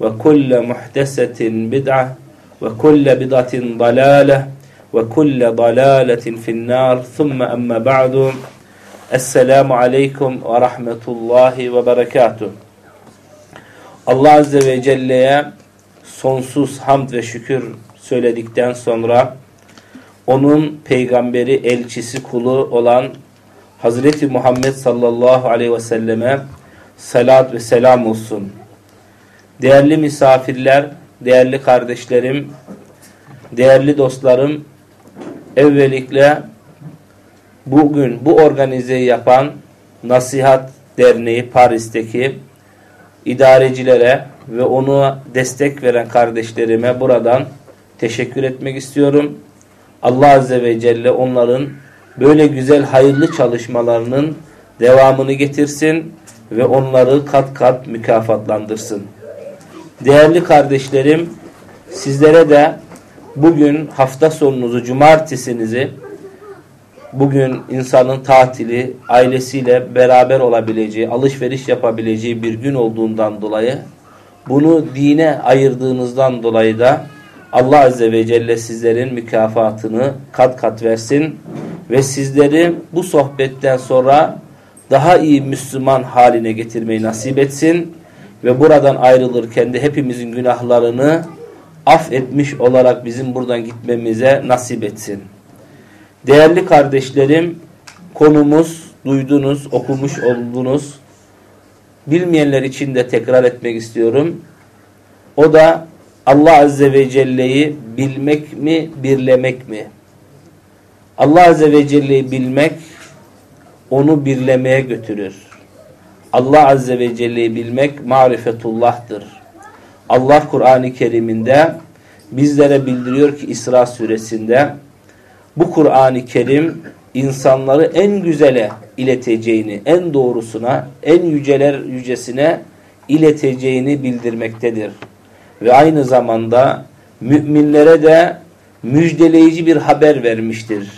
وكل محدثة بدعة وكل بدعة ضلالة وكل ضلالة في النار ثم أما بعد السلام عليكم ورحمة الله وبركاته Allah Azze ve Celle'ye sonsuz hamd ve şükür söyledikten sonra onun peygamberi, elçisi, kulu olan Hazreti Muhammed sallallahu aleyhi ve selleme salat ve selam olsun. Değerli misafirler, değerli kardeşlerim, değerli dostlarım, evvelikle bugün bu organizeyi yapan Nasihat Derneği Paris'teki idarecilere ve onu destek veren kardeşlerime buradan teşekkür etmek istiyorum. Allah Azze ve Celle onların böyle güzel hayırlı çalışmalarının devamını getirsin ve onları kat kat mükafatlandırsın. Değerli kardeşlerim, sizlere de bugün hafta sonunuzu, cumartesinizi, bugün insanın tatili, ailesiyle beraber olabileceği, alışveriş yapabileceği bir gün olduğundan dolayı, bunu dine ayırdığınızdan dolayı da Allah Azze ve Celle sizlerin mükafatını kat kat versin ve sizleri bu sohbetten sonra daha iyi Müslüman haline getirmeyi nasip etsin ve buradan ayrılırken de hepimizin günahlarını affetmiş olarak bizim buradan gitmemize nasip etsin. Değerli kardeşlerim, konumuz, duydunuz, okumuş oldunuz. Bilmeyenler için de tekrar etmek istiyorum. O da Allah Azze ve Celle'yi bilmek mi, birlemek mi? Allah Azze ve Celle'yi bilmek, onu birlemeye götürür. Allah Azze ve Celle'yi bilmek marifetullah'tır. Allah Kur'an-ı Kerim'inde bizlere bildiriyor ki İsra suresinde bu Kur'an-ı Kerim insanları en güzele ileteceğini, en doğrusuna, en yüceler yücesine ileteceğini bildirmektedir. Ve aynı zamanda müminlere de müjdeleyici bir haber vermiştir.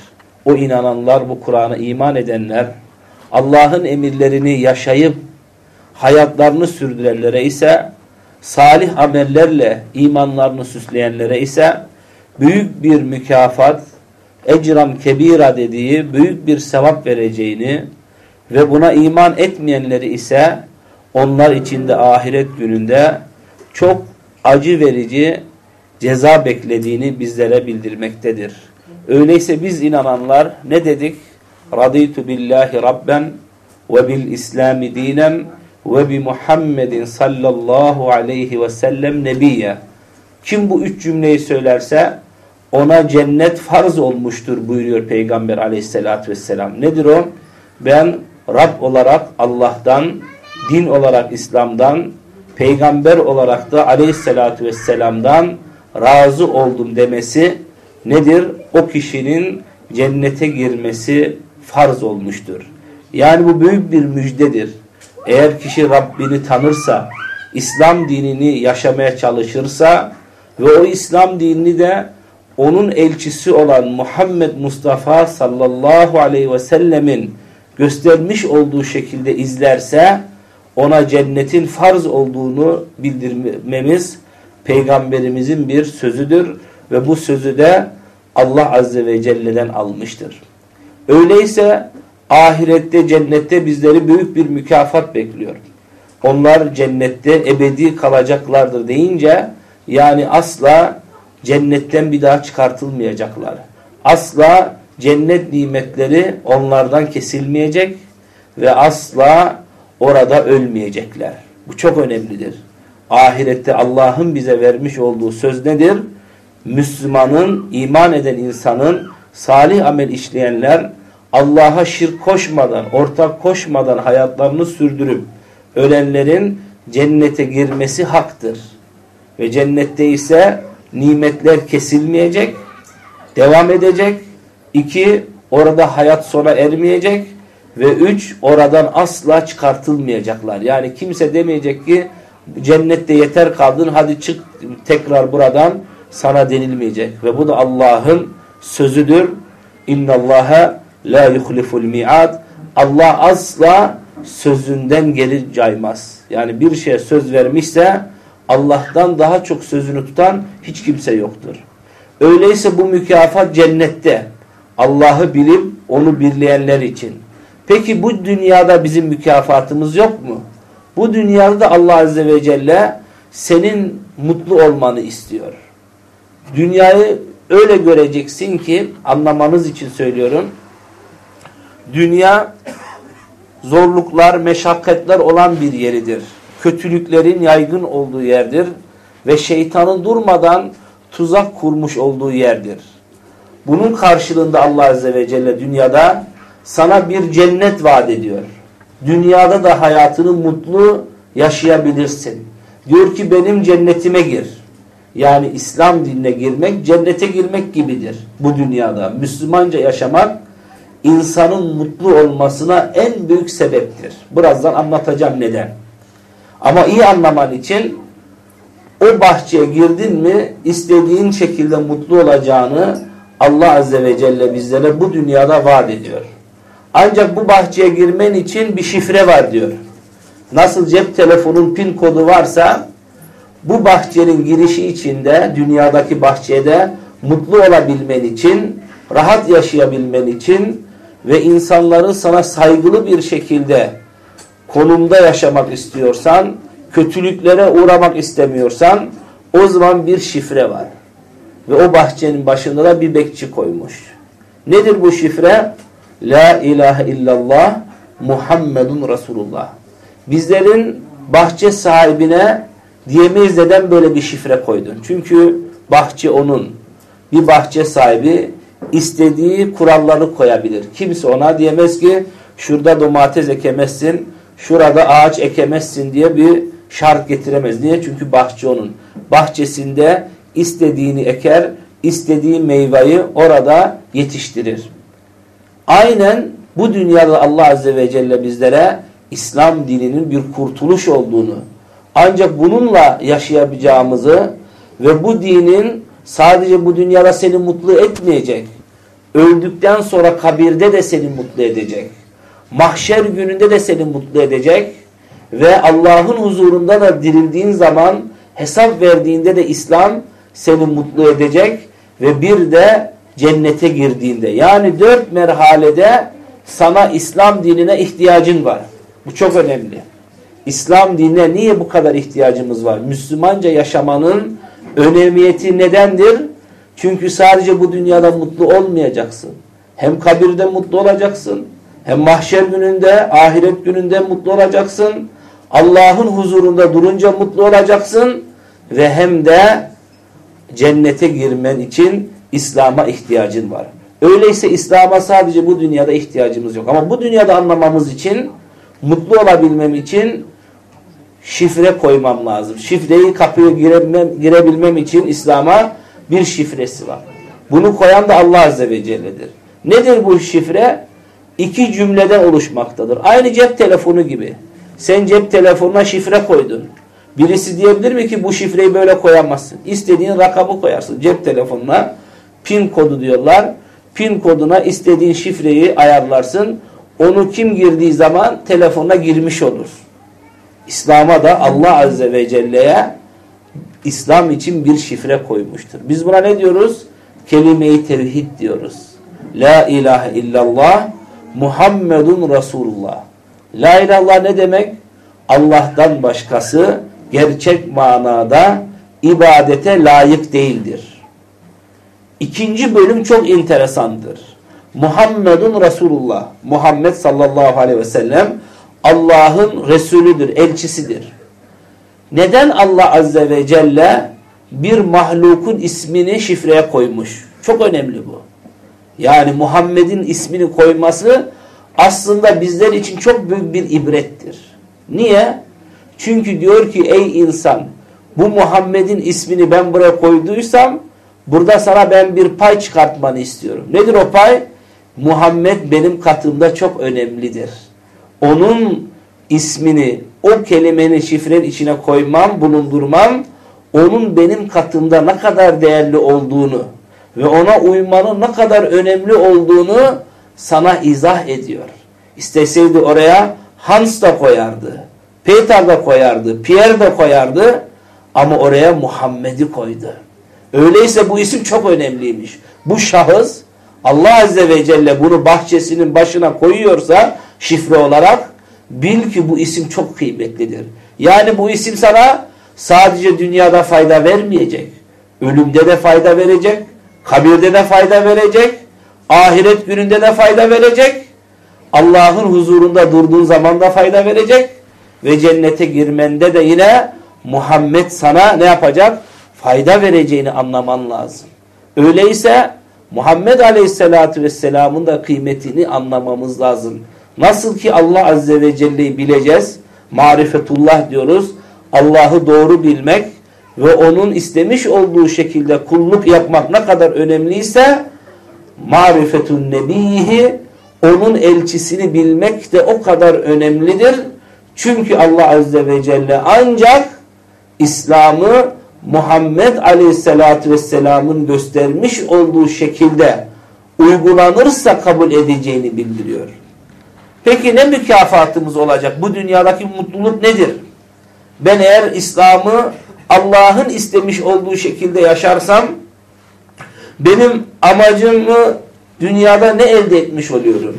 O inananlar, bu Kur'an'a iman edenler, Allah'ın emirlerini yaşayıp hayatlarını sürdürenlere ise salih amellerle imanlarını süsleyenlere ise büyük bir mükafat, ecram kebira dediği büyük bir sevap vereceğini ve buna iman etmeyenleri ise onlar içinde ahiret gününde çok acı verici ceza beklediğini bizlere bildirmektedir. Öyleyse biz inananlar ne dedik? Raditu billahi rabben ve bil islami dinen ve bi Muhammedin sallallahu aleyhi ve sellem nebiyye. Kim bu üç cümleyi söylerse ona cennet farz olmuştur buyuruyor Peygamber aleyhissalatü vesselam. Nedir o? Ben Rab olarak Allah'tan, din olarak İslam'dan, peygamber olarak da aleyhissalatü vesselam'dan razı oldum demesi nedir? O kişinin cennete girmesi farz olmuştur. Yani bu büyük bir müjdedir. Eğer kişi Rabbini tanırsa, İslam dinini yaşamaya çalışırsa ve o İslam dinini de onun elçisi olan Muhammed Mustafa sallallahu aleyhi ve sellemin göstermiş olduğu şekilde izlerse ona cennetin farz olduğunu bildirmemiz peygamberimizin bir sözüdür ve bu sözü de Allah azze ve celle'den almıştır. Öyleyse ahirette cennette bizleri büyük bir mükafat bekliyor. Onlar cennette ebedi kalacaklardır deyince yani asla cennetten bir daha çıkartılmayacaklar. Asla cennet nimetleri onlardan kesilmeyecek ve asla orada ölmeyecekler. Bu çok önemlidir. Ahirette Allah'ın bize vermiş olduğu söz nedir? Müslümanın, iman eden insanın, salih amel işleyenler Allah'a şirk koşmadan, ortak koşmadan hayatlarını sürdürüp ölenlerin cennete girmesi haktır. Ve cennette ise nimetler kesilmeyecek, devam edecek. İki, orada hayat sona ermeyecek. Ve üç, oradan asla çıkartılmayacaklar. Yani kimse demeyecek ki cennette yeter kaldın hadi çık tekrar buradan sana denilmeyecek. Ve bu da Allah'ın sözüdür. İnna Allaha la yuhliful mi'ad. Allah asla sözünden geri caymaz. Yani bir şeye söz vermişse Allah'tan daha çok sözünü tutan hiç kimse yoktur. Öyleyse bu mükafat cennette. Allah'ı bilip onu birleyenler için. Peki bu dünyada bizim mükafatımız yok mu? Bu dünyada da Allah Azze ve Celle senin mutlu olmanı istiyor. Dünyayı öyle göreceksin ki anlamanız için söylüyorum. Dünya zorluklar, meşakkatler olan bir yeridir. Kötülüklerin yaygın olduğu yerdir ve şeytanın durmadan tuzak kurmuş olduğu yerdir. Bunun karşılığında Allah Azze ve Celle dünyada sana bir cennet vaat ediyor. Dünyada da hayatını mutlu yaşayabilirsin. Diyor ki benim cennetime gir. Yani İslam dinine girmek cennete girmek gibidir bu dünyada. Müslümanca yaşamak insanın mutlu olmasına en büyük sebeptir. Birazdan anlatacağım neden. Ama iyi anlaman için o bahçeye girdin mi istediğin şekilde mutlu olacağını Allah Azze ve Celle bizlere bu dünyada vaat ediyor. Ancak bu bahçeye girmen için bir şifre var diyor. Nasıl cep telefonun pin kodu varsa bu bahçenin girişi içinde dünyadaki bahçede mutlu olabilmen için, rahat yaşayabilmen için ve insanların sana saygılı bir şekilde konumda yaşamak istiyorsan, kötülüklere uğramak istemiyorsan o zaman bir şifre var. Ve o bahçenin başında da bir bekçi koymuş. Nedir bu şifre? La ilahe illallah Muhammedun Resulullah. Bizlerin bahçe sahibine diyemeyiz neden böyle bir şifre koydun. Çünkü bahçe onun. Bir bahçe sahibi istediği kuralları koyabilir. Kimse ona diyemez ki şurada domates ekemezsin, şurada ağaç ekemezsin diye bir şart getiremez. Niye? Çünkü bahçe onun. Bahçesinde istediğini eker, istediği meyveyi orada yetiştirir. Aynen bu dünyada Allah Azze ve Celle bizlere İslam dininin bir kurtuluş olduğunu, ancak bununla yaşayabileceğimizi ve bu dinin sadece bu dünyada seni mutlu etmeyecek, öldükten sonra kabirde de seni mutlu edecek, mahşer gününde de seni mutlu edecek ve Allah'ın huzurunda da dirildiğin zaman hesap verdiğinde de İslam seni mutlu edecek ve bir de cennete girdiğinde yani dört merhalede sana İslam dinine ihtiyacın var. Bu çok önemli. İslam dinine niye bu kadar ihtiyacımız var? Müslümanca yaşamanın önemiyeti nedendir? Çünkü sadece bu dünyada mutlu olmayacaksın. Hem kabirde mutlu olacaksın, hem mahşer gününde, ahiret gününde mutlu olacaksın. Allah'ın huzurunda durunca mutlu olacaksın ve hem de cennete girmen için İslam'a ihtiyacın var. Öyleyse İslam'a sadece bu dünyada ihtiyacımız yok. Ama bu dünyada anlamamız için, mutlu olabilmem için şifre koymam lazım. Şifreyi kapıya girebilmem, girebilmem için İslam'a bir şifresi var. Bunu koyan da Allah Azze ve Celle'dir. Nedir bu şifre? İki cümleden oluşmaktadır. Aynı cep telefonu gibi. Sen cep telefonuna şifre koydun. Birisi diyebilir mi ki bu şifreyi böyle koyamazsın. İstediğin rakamı koyarsın cep telefonuna. Pin kodu diyorlar. Pin koduna istediğin şifreyi ayarlarsın. Onu kim girdiği zaman telefona girmiş olur. İslam'a da Allah Azze ve Celle'ye İslam için bir şifre koymuştur. Biz buna ne diyoruz? Kelime-i tevhid diyoruz. La ilahe illallah Muhammedun Resulullah. La ilallah ne demek? Allah'tan başkası gerçek manada ibadete layık değildir. İkinci bölüm çok enteresandır. Muhammedun Resulullah. Muhammed sallallahu aleyhi ve sellem Allah'ın Resulüdür, elçisidir. Neden Allah azze ve celle bir mahlukun ismini şifreye koymuş? Çok önemli bu. Yani Muhammed'in ismini koyması aslında bizler için çok büyük bir ibrettir. Niye? Çünkü diyor ki ey insan bu Muhammed'in ismini ben buraya koyduysam burada sana ben bir pay çıkartmanı istiyorum. Nedir o pay? Muhammed benim katımda çok önemlidir. Onun ismini o kelimenin şifrenin içine koymam, bulundurmam onun benim katımda ne kadar değerli olduğunu ve ona uymanın ne kadar önemli olduğunu sana izah ediyor. İsteseydi oraya Hans da koyardı. Peter da koyardı. Pierre de koyardı. Ama oraya Muhammed'i koydu. Öyleyse bu isim çok önemliymiş. Bu şahıs Allah Azze ve Celle bunu bahçesinin başına koyuyorsa şifre olarak bil ki bu isim çok kıymetlidir. Yani bu isim sana sadece dünyada fayda vermeyecek. Ölümde de fayda verecek. Kabirde de fayda verecek. Ahiret gününde de fayda verecek. Allah'ın huzurunda durduğun zaman da fayda verecek. Ve cennete girmende de yine Muhammed sana ne yapacak? Fayda vereceğini anlaman lazım. Öyleyse Muhammed Aleyhisselatü Vesselam'ın da kıymetini anlamamız lazım. Nasıl ki Allah Azze ve Celle'yi bileceğiz, marifetullah diyoruz, Allah'ı doğru bilmek ve onun istemiş olduğu şekilde kulluk yapmak ne kadar önemliyse, marifetun nebihi, onun elçisini bilmek de o kadar önemlidir. Çünkü Allah Azze ve Celle ancak İslam'ı Muhammed Aleyhisselatü Vesselam'ın göstermiş olduğu şekilde uygulanırsa kabul edeceğini bildiriyor. Peki ne mükafatımız olacak? Bu dünyadaki mutluluk nedir? Ben eğer İslam'ı Allah'ın istemiş olduğu şekilde yaşarsam benim amacımı dünyada ne elde etmiş oluyorum?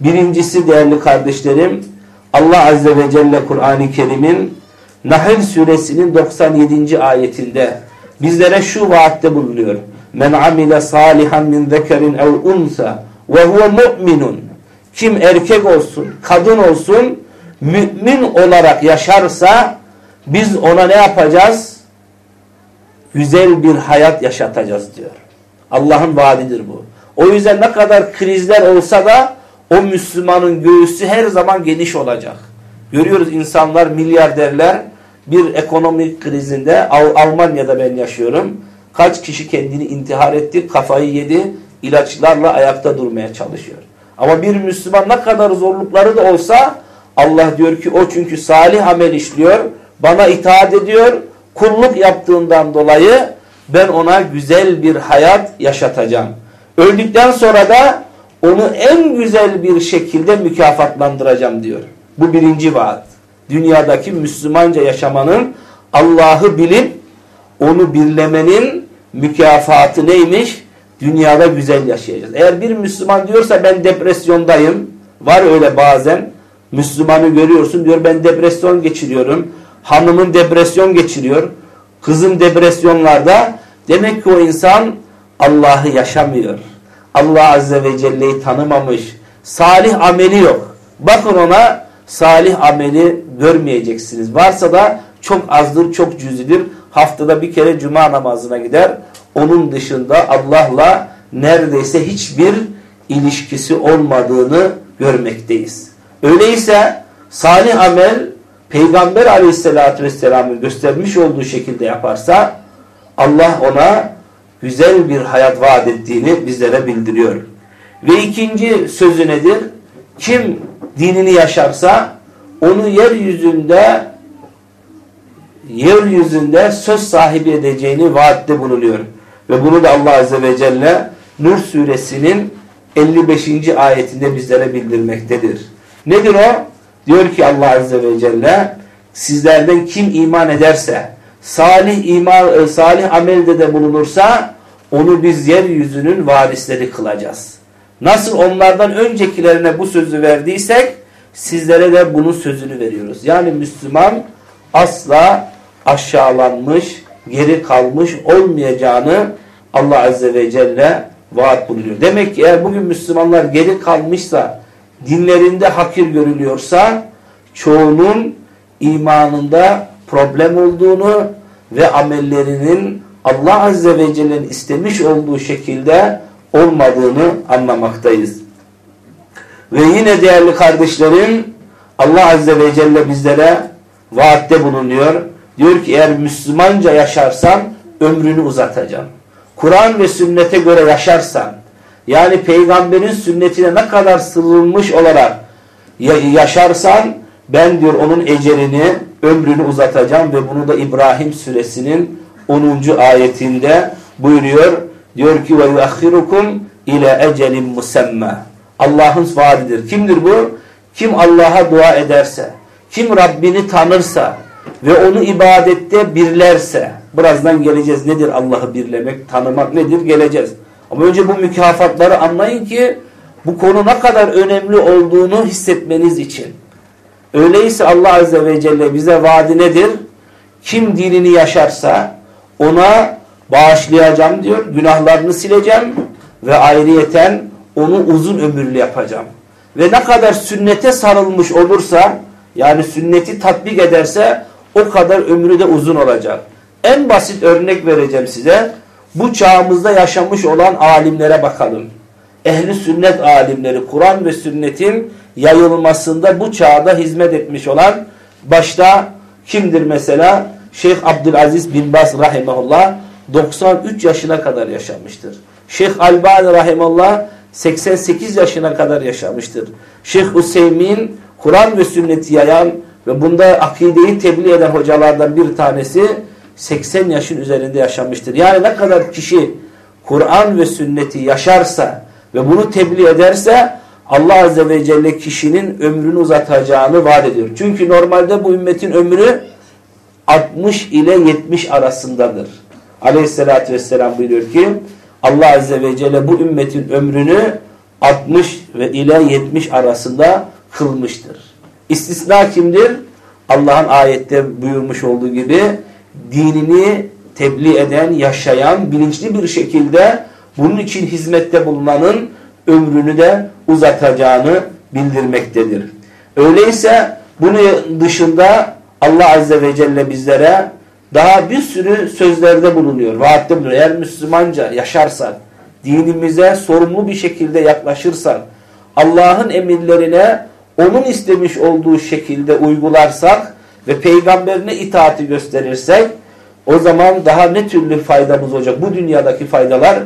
Birincisi değerli kardeşlerim Allah Azze ve Celle Kur'an-ı Kerim'in Nahl suresinin 97. ayetinde bizlere şu vaatte bulunuyor. Men amile salihan min zekerin ev unsa ve huve mu'minun. Kim erkek olsun, kadın olsun, mümin olarak yaşarsa biz ona ne yapacağız? Güzel bir hayat yaşatacağız diyor. Allah'ın vaadidir bu. O yüzden ne kadar krizler olsa da o Müslümanın göğüsü her zaman geniş olacak. Görüyoruz insanlar milyarderler bir ekonomik krizinde Al Almanya'da ben yaşıyorum. Kaç kişi kendini intihar etti, kafayı yedi, ilaçlarla ayakta durmaya çalışıyor. Ama bir Müslüman ne kadar zorlukları da olsa Allah diyor ki o çünkü salih amel işliyor, bana itaat ediyor, kulluk yaptığından dolayı ben ona güzel bir hayat yaşatacağım. Öldükten sonra da onu en güzel bir şekilde mükafatlandıracağım diyor. Bu birinci vaat. Dünyadaki Müslümanca yaşamanın Allah'ı bilip onu birlemenin mükafatı neymiş? Dünyada güzel yaşayacağız. Eğer bir Müslüman diyorsa ben depresyondayım. Var öyle bazen. Müslümanı görüyorsun diyor ben depresyon geçiriyorum. Hanımın depresyon geçiriyor. Kızım depresyonlarda. Demek ki o insan Allah'ı yaşamıyor. Allah Azze ve Celle'yi tanımamış. Salih ameli yok. Bakın ona salih ameli görmeyeceksiniz. Varsa da çok azdır, çok cüzidir. Haftada bir kere cuma namazına gider. Onun dışında Allah'la neredeyse hiçbir ilişkisi olmadığını görmekteyiz. Öyleyse salih amel Peygamber aleyhissalatü vesselamın göstermiş olduğu şekilde yaparsa Allah ona güzel bir hayat vaat ettiğini bizlere bildiriyor. Ve ikinci sözü nedir? Kim dinini yaşarsa onu yeryüzünde yeryüzünde söz sahibi edeceğini vaatte bulunuyor. Ve bunu da Allah Azze ve Celle Nur suresinin 55. ayetinde bizlere bildirmektedir. Nedir o? Diyor ki Allah Azze ve Celle sizlerden kim iman ederse salih iman, e, salih amelde de bulunursa onu biz yeryüzünün varisleri kılacağız. Nasıl onlardan öncekilerine bu sözü verdiysek sizlere de bunun sözünü veriyoruz. Yani Müslüman asla aşağılanmış, geri kalmış olmayacağını Allah Azze ve Celle vaat bulunuyor. Demek ki eğer bugün Müslümanlar geri kalmışsa, dinlerinde hakir görülüyorsa, çoğunun imanında problem olduğunu ve amellerinin Allah Azze ve Celle'nin istemiş olduğu şekilde olmadığını anlamaktayız. Ve yine değerli kardeşlerim Allah Azze ve Celle bizlere vaatte bulunuyor. Diyor ki eğer Müslümanca yaşarsan ömrünü uzatacağım. Kur'an ve sünnete göre yaşarsan yani peygamberin sünnetine ne kadar sığınmış olarak yaşarsan ben diyor onun ecerini ömrünü uzatacağım ve bunu da İbrahim suresinin 10. ayetinde buyuruyor. Diyor ki ve yuakhirukum ile ecelin musemma. Allah'ın vaadidir. Kimdir bu? Kim Allah'a dua ederse, kim Rabbini tanırsa ve onu ibadette birlerse, birazdan geleceğiz nedir Allah'ı birlemek, tanımak nedir geleceğiz. Ama önce bu mükafatları anlayın ki bu konu ne kadar önemli olduğunu hissetmeniz için. Öyleyse Allah Azze ve Celle bize vaadi nedir? Kim dinini yaşarsa ona bağışlayacağım diyor, günahlarını sileceğim ve ayrıyeten onu uzun ömürlü yapacağım. Ve ne kadar sünnete sarılmış olursa yani sünneti tatbik ederse o kadar ömrü de uzun olacak. En basit örnek vereceğim size. Bu çağımızda yaşamış olan alimlere bakalım. Ehli sünnet alimleri Kur'an ve sünnetin yayılmasında bu çağda hizmet etmiş olan başta kimdir mesela? Şeyh Abdülaziz bin Bas rahimahullah 93 yaşına kadar yaşamıştır. Şeyh Albani rahimahullah 88 yaşına kadar yaşamıştır. Şeyh Hüseyin Kur'an ve sünneti yayan ve bunda akideyi tebliğ eden hocalardan bir tanesi 80 yaşın üzerinde yaşamıştır. Yani ne kadar kişi Kur'an ve sünneti yaşarsa ve bunu tebliğ ederse Allah Azze ve Celle kişinin ömrünü uzatacağını vaat ediyor. Çünkü normalde bu ümmetin ömrü 60 ile 70 arasındadır. Aleyhissalatü vesselam buyuruyor ki Allah Azze ve Celle bu ümmetin ömrünü 60 ve ile 70 arasında kılmıştır. İstisna kimdir? Allah'ın ayette buyurmuş olduğu gibi dinini tebliğ eden, yaşayan, bilinçli bir şekilde bunun için hizmette bulunanın ömrünü de uzatacağını bildirmektedir. Öyleyse bunun dışında Allah Azze ve Celle bizlere daha bir sürü sözlerde bulunuyor, vaatte bulunuyor. Eğer Müslümanca yaşarsak, dinimize sorumlu bir şekilde yaklaşırsak, Allah'ın emirlerine onun istemiş olduğu şekilde uygularsak ve peygamberine itaati gösterirsek, o zaman daha ne türlü faydamız olacak? Bu dünyadaki faydalar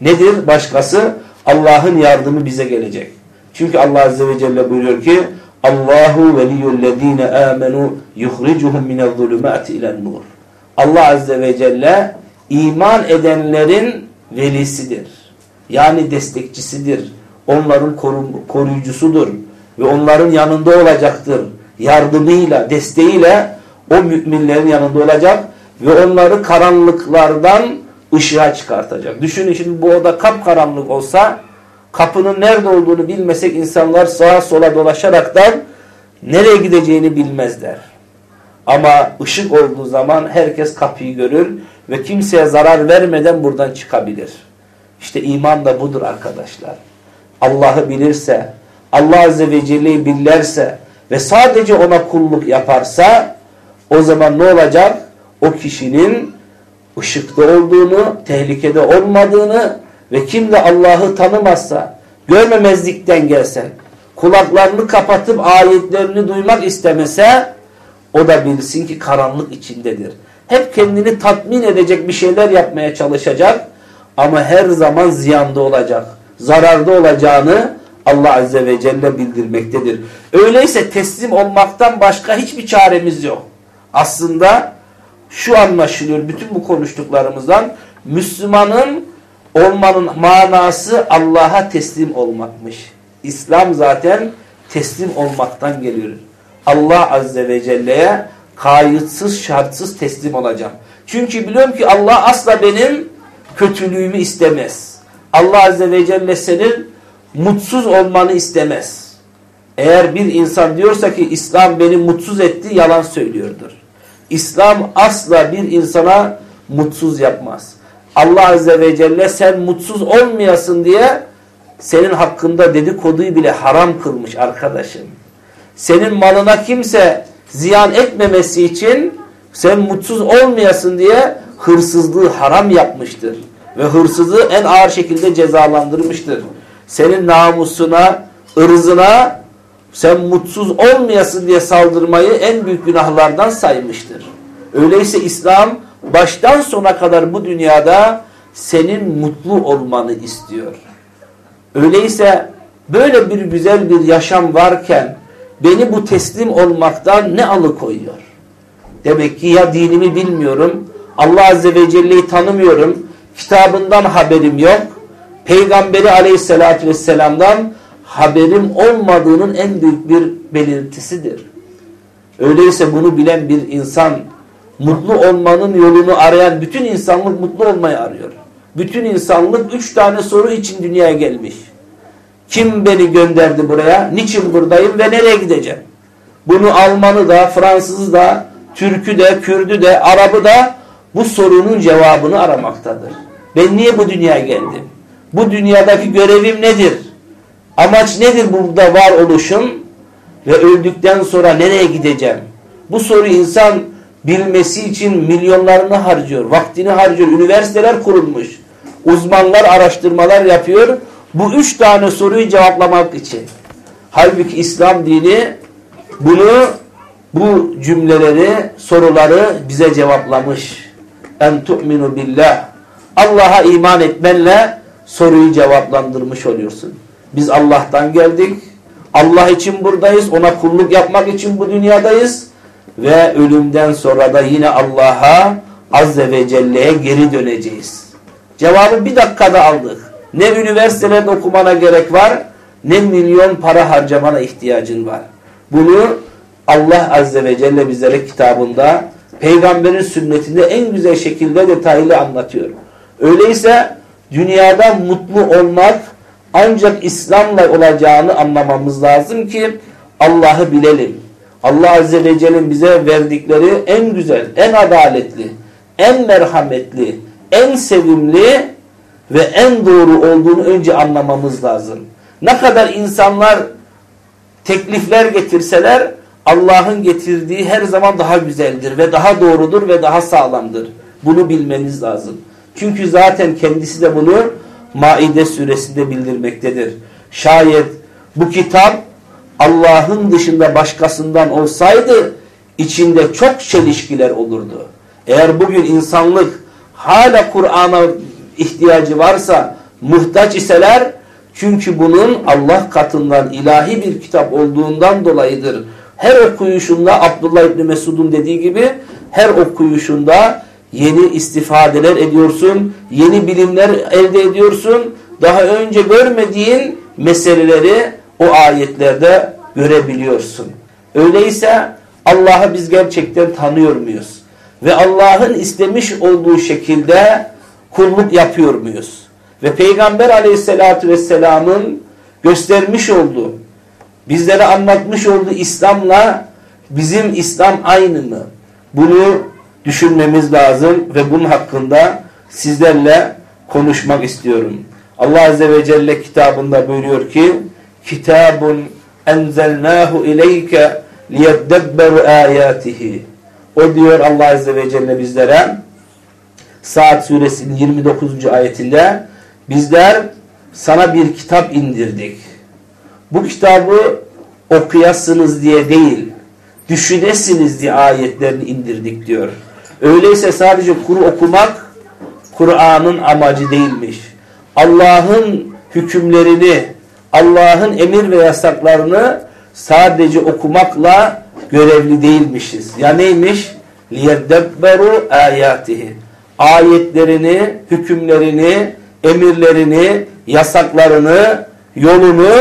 nedir? Başkası Allah'ın yardımı bize gelecek. Çünkü Allah Azze ve Celle buyuruyor ki Allahu veliyyullezine amenu yuhricuhum minezzulumati ilen-nur. Allah Azze ve Celle iman edenlerin velisidir. Yani destekçisidir. Onların koruyucusudur. Ve onların yanında olacaktır. Yardımıyla, desteğiyle o müminlerin yanında olacak. Ve onları karanlıklardan ışığa çıkartacak. Düşünün şimdi bu oda kapkaranlık olsa kapının nerede olduğunu bilmesek insanlar sağa sola dolaşaraktan nereye gideceğini bilmezler. Ama ışık olduğu zaman herkes kapıyı görür ve kimseye zarar vermeden buradan çıkabilir. İşte iman da budur arkadaşlar. Allah'ı bilirse, Allah Azze ve Celle'yi bilirse ve sadece ona kulluk yaparsa o zaman ne olacak? O kişinin ışıkta olduğunu, tehlikede olmadığını ve kim de Allah'ı tanımazsa, görmemezlikten gelse, kulaklarını kapatıp ayetlerini duymak istemese o da bilsin ki karanlık içindedir. Hep kendini tatmin edecek bir şeyler yapmaya çalışacak ama her zaman ziyanda olacak. Zararda olacağını Allah Azze ve Celle bildirmektedir. Öyleyse teslim olmaktan başka hiçbir çaremiz yok. Aslında şu anlaşılıyor bütün bu konuştuklarımızdan Müslümanın olmanın manası Allah'a teslim olmakmış. İslam zaten teslim olmaktan geliyor. Allah Azze ve Celle'ye kayıtsız şartsız teslim olacağım. Çünkü biliyorum ki Allah asla benim kötülüğümü istemez. Allah Azze ve Celle senin mutsuz olmanı istemez. Eğer bir insan diyorsa ki İslam beni mutsuz etti yalan söylüyordur. İslam asla bir insana mutsuz yapmaz. Allah Azze ve Celle sen mutsuz olmayasın diye senin hakkında dedikoduyu bile haram kılmış arkadaşım. Senin malına kimse ziyan etmemesi için sen mutsuz olmayasın diye hırsızlığı haram yapmıştır. Ve hırsızı en ağır şekilde cezalandırmıştır. Senin namusuna, ırzına sen mutsuz olmayasın diye saldırmayı en büyük günahlardan saymıştır. Öyleyse İslam baştan sona kadar bu dünyada senin mutlu olmanı istiyor. Öyleyse böyle bir güzel bir yaşam varken beni bu teslim olmaktan ne alıkoyuyor? Demek ki ya dinimi bilmiyorum, Allah Azze ve Celle'yi tanımıyorum, kitabından haberim yok, Peygamberi Aleyhisselatü Vesselam'dan haberim olmadığının en büyük bir belirtisidir. Öyleyse bunu bilen bir insan, mutlu olmanın yolunu arayan bütün insanlık mutlu olmayı arıyor. Bütün insanlık üç tane soru için dünyaya gelmiş. Kim beni gönderdi buraya? Niçin buradayım ve nereye gideceğim? Bunu Almanı da, Fransızı da, Türk'ü de, Kürd'ü de, Arap'ı da bu sorunun cevabını aramaktadır. Ben niye bu dünyaya geldim? Bu dünyadaki görevim nedir? Amaç nedir burada var oluşum? Ve öldükten sonra nereye gideceğim? Bu soruyu insan bilmesi için milyonlarını harcıyor, vaktini harcıyor. Üniversiteler kurulmuş. Uzmanlar araştırmalar yapıyor. Bu üç tane soruyu cevaplamak için. Halbuki İslam dini bunu bu cümleleri, soruları bize cevaplamış. En tu'minu billah. Allah'a iman etmenle soruyu cevaplandırmış oluyorsun. Biz Allah'tan geldik. Allah için buradayız. Ona kulluk yapmak için bu dünyadayız. Ve ölümden sonra da yine Allah'a Azze ve Celle'ye geri döneceğiz. Cevabı bir dakikada aldık. Ne üniversitelerde okumana gerek var, ne milyon para harcamana ihtiyacın var. Bunu Allah Azze ve Celle bizlere kitabında, peygamberin sünnetinde en güzel şekilde detaylı anlatıyor. Öyleyse dünyada mutlu olmak ancak İslam'la olacağını anlamamız lazım ki Allah'ı bilelim. Allah Azze ve Celle'nin bize verdikleri en güzel, en adaletli, en merhametli, en sevimli ve en doğru olduğunu önce anlamamız lazım. Ne kadar insanlar teklifler getirseler Allah'ın getirdiği her zaman daha güzeldir ve daha doğrudur ve daha sağlamdır. Bunu bilmeniz lazım. Çünkü zaten kendisi de bunu Maide suresinde bildirmektedir. Şayet bu kitap Allah'ın dışında başkasından olsaydı içinde çok çelişkiler olurdu. Eğer bugün insanlık hala Kur'an'a ihtiyacı varsa, muhtaç iseler, çünkü bunun Allah katından ilahi bir kitap olduğundan dolayıdır. Her okuyuşunda Abdullah İbni Mesud'un dediği gibi her okuyuşunda yeni istifadeler ediyorsun, yeni bilimler elde ediyorsun. Daha önce görmediğin meseleleri o ayetlerde görebiliyorsun. Öyleyse Allah'ı biz gerçekten tanıyor muyuz? Ve Allah'ın istemiş olduğu şekilde kulluk yapıyor muyuz? Ve Peygamber aleyhissalatü vesselamın göstermiş olduğu, bizlere anlatmış olduğu İslam'la bizim İslam aynı mı? Bunu düşünmemiz lazım ve bunun hakkında sizlerle konuşmak istiyorum. Allah Azze ve Celle kitabında buyuruyor ki Kitabun enzelnahu ileyke liyeddebberu ayatihi O diyor Allah Azze ve Celle bizlere Saat suresinin 29. ayetinde bizler sana bir kitap indirdik. Bu kitabı okuyasınız diye değil, düşünesiniz diye ayetlerini indirdik diyor. Öyleyse sadece kuru okumak Kur'an'ın amacı değilmiş. Allah'ın hükümlerini, Allah'ın emir ve yasaklarını sadece okumakla görevli değilmişiz. Ya neymiş? لِيَدَّبَّرُوا آيَاتِهِ Ayetlerini, hükümlerini, emirlerini, yasaklarını, yolunu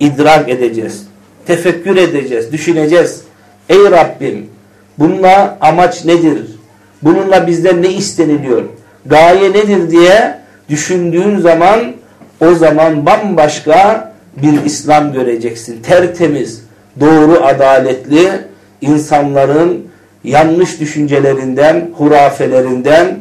idrak edeceğiz. Tefekkür edeceğiz, düşüneceğiz. Ey Rabbim bununla amaç nedir? Bununla bizden ne isteniliyor? Gaye nedir diye düşündüğün zaman o zaman bambaşka bir İslam göreceksin. Tertemiz, doğru, adaletli insanların yanlış düşüncelerinden, hurafelerinden,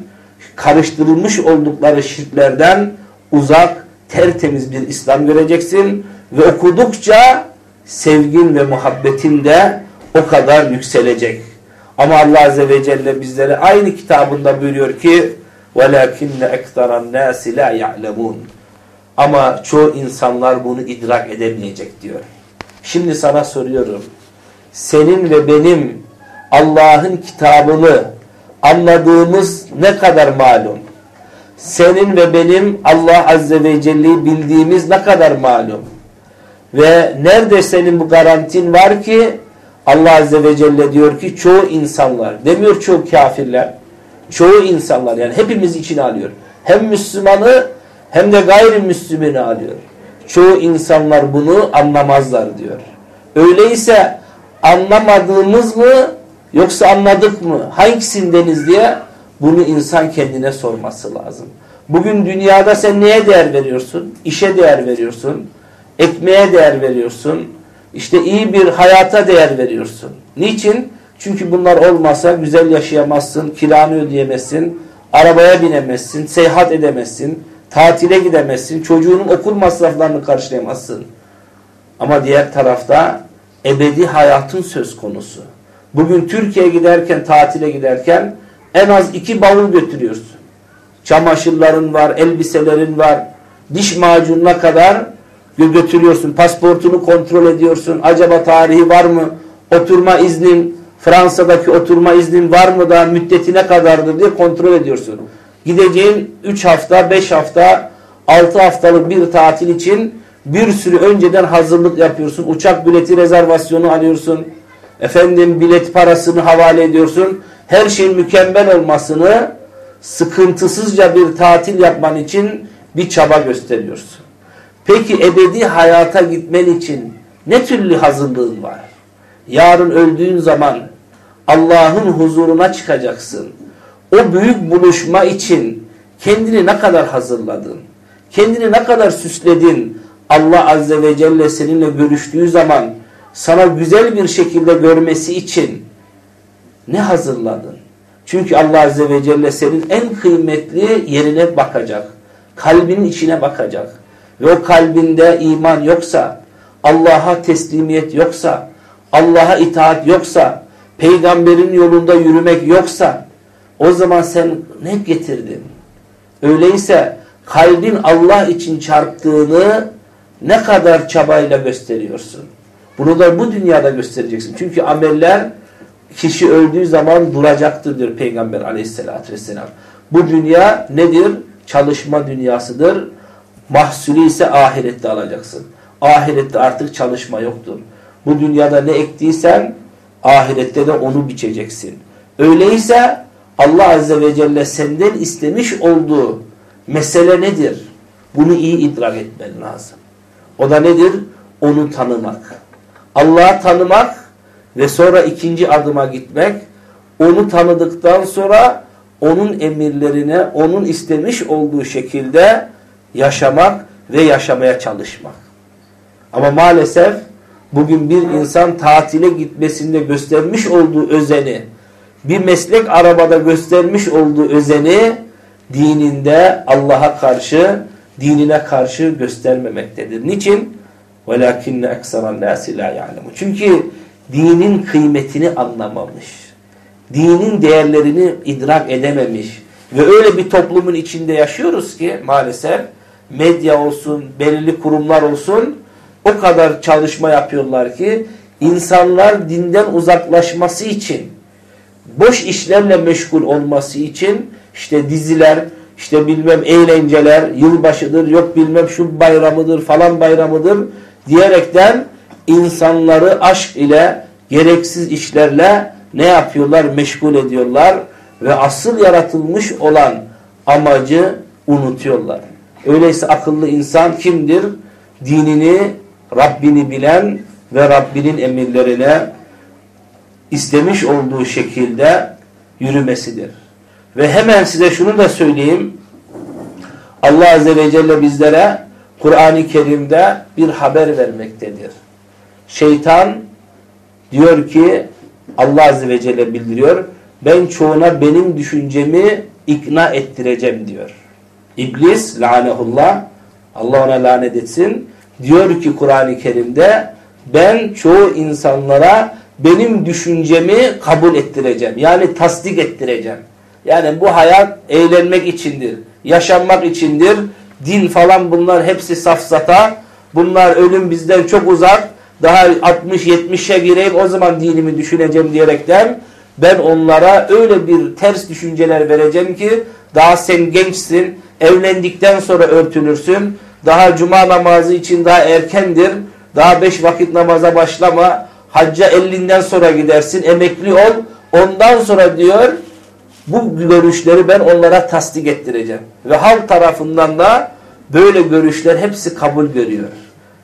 karıştırılmış oldukları şirklerden uzak, tertemiz bir İslam göreceksin ve okudukça sevgin ve muhabbetin de o kadar yükselecek. Ama Allah Azze ve Celle bizlere aynı kitabında buyuruyor ki وَلَاكِنَّ اَكْتَرَ النَّاسِ لَا يَعْلَمُونَ Ama çoğu insanlar bunu idrak edemeyecek diyor. Şimdi sana soruyorum. Senin ve benim Allah'ın kitabını anladığımız ne kadar malum? Senin ve benim Allah Azze ve Celle'yi bildiğimiz ne kadar malum? Ve nerede senin bu garantin var ki Allah Azze ve Celle diyor ki çoğu insanlar, demiyor çoğu kafirler, çoğu insanlar yani hepimiz için alıyor. Hem Müslümanı hem de gayrimüslimini alıyor. Çoğu insanlar bunu anlamazlar diyor. Öyleyse anlamadığımız mı yoksa anladık mı? Hangisindeniz diye bunu insan kendine sorması lazım. Bugün dünyada sen neye değer veriyorsun? İşe değer veriyorsun. Ekmeğe değer veriyorsun. İşte iyi bir hayata değer veriyorsun. Niçin? Çünkü bunlar olmasa güzel yaşayamazsın, kiranı ödeyemezsin, arabaya binemezsin, seyahat edemezsin, tatile gidemezsin, çocuğunun okul masraflarını karşılayamazsın. Ama diğer tarafta ebedi hayatın söz konusu. Bugün Türkiye'ye giderken, tatile giderken en az iki bavul götürüyorsun. Çamaşırların var, elbiselerin var, diş macununa kadar götürüyorsun. Pasportunu kontrol ediyorsun. Acaba tarihi var mı? Oturma iznin, Fransa'daki oturma iznin var mı da müddetine kadardır diye kontrol ediyorsun. Gideceğin 3 hafta, 5 hafta, 6 haftalık bir tatil için bir sürü önceden hazırlık yapıyorsun. Uçak bileti rezervasyonu alıyorsun. Efendim bilet parasını havale ediyorsun. Her şeyin mükemmel olmasını sıkıntısızca bir tatil yapman için bir çaba gösteriyorsun. Peki ebedi hayata gitmen için ne türlü hazırlığın var? Yarın öldüğün zaman Allah'ın huzuruna çıkacaksın. O büyük buluşma için kendini ne kadar hazırladın? Kendini ne kadar süsledin? Allah Azze ve Celle seninle görüştüğü zaman sana güzel bir şekilde görmesi için ne hazırladın? Çünkü Allah Azze ve Celle senin en kıymetli yerine bakacak. Kalbinin içine bakacak. Ve kalbinde iman yoksa, Allah'a teslimiyet yoksa, Allah'a itaat yoksa, peygamberin yolunda yürümek yoksa, o zaman sen ne getirdin? Öyleyse kalbin Allah için çarptığını ne kadar çabayla gösteriyorsun? Bunu da bu dünyada göstereceksin. Çünkü ameller kişi öldüğü zaman duracaktır diyor Peygamber aleyhissalatü vesselam. Bu dünya nedir? Çalışma dünyasıdır. Mahsulü ise ahirette alacaksın. Ahirette artık çalışma yoktur. Bu dünyada ne ektiysen ahirette de onu biçeceksin. Öyleyse Allah Azze ve Celle senden istemiş olduğu mesele nedir? Bunu iyi idrak etmen lazım. O da nedir? Onu tanımak. Allah'ı tanımak ve sonra ikinci adıma gitmek. Onu tanıdıktan sonra onun emirlerine, onun istemiş olduğu şekilde yaşamak ve yaşamaya çalışmak. Ama maalesef bugün bir insan tatile gitmesinde göstermiş olduğu özeni, bir meslek arabada göstermiş olduğu özeni dininde Allah'a karşı, dinine karşı göstermemektedir. Niçin? وَلَاكِنَّ اَكْسَرَ النَّاسِ لَا يَعْلَمُ Çünkü dinin kıymetini anlamamış. Dinin değerlerini idrak edememiş. Ve öyle bir toplumun içinde yaşıyoruz ki maalesef medya olsun, belirli kurumlar olsun o kadar çalışma yapıyorlar ki insanlar dinden uzaklaşması için boş işlerle meşgul olması için işte diziler, işte bilmem eğlenceler, yılbaşıdır, yok bilmem şu bayramıdır, falan bayramıdır diyerekten insanları aşk ile gereksiz işlerle ne yapıyorlar? Meşgul ediyorlar ve asıl yaratılmış olan amacı unutuyorlar. Öyleyse akıllı insan kimdir? Dinini, Rabbini bilen ve Rabbinin emirlerine istemiş olduğu şekilde yürümesidir. Ve hemen size şunu da söyleyeyim. Allah Azze ve Celle bizlere Kur'an-ı Kerim'de bir haber vermektedir. Şeytan diyor ki Allah Azze ve Celle bildiriyor. Ben çoğuna benim düşüncemi ikna ettireceğim diyor. İblis lanehullah Allah ona lanet etsin. Diyor ki Kur'an-ı Kerim'de ben çoğu insanlara benim düşüncemi kabul ettireceğim. Yani tasdik ettireceğim. Yani bu hayat eğlenmek içindir. Yaşanmak içindir. Din falan bunlar hepsi safsata. Bunlar ölüm bizden çok uzak. Daha 60-70'e gireyim o zaman dinimi düşüneceğim diyerekten ben onlara öyle bir ters düşünceler vereceğim ki daha sen gençsin, evlendikten sonra örtünürsün, daha cuma namazı için daha erkendir, daha beş vakit namaza başlama, hacca ellinden sonra gidersin, emekli ol, ondan sonra diyor bu görüşleri ben onlara tasdik ettireceğim. Ve halk tarafından da böyle görüşler hepsi kabul görüyor.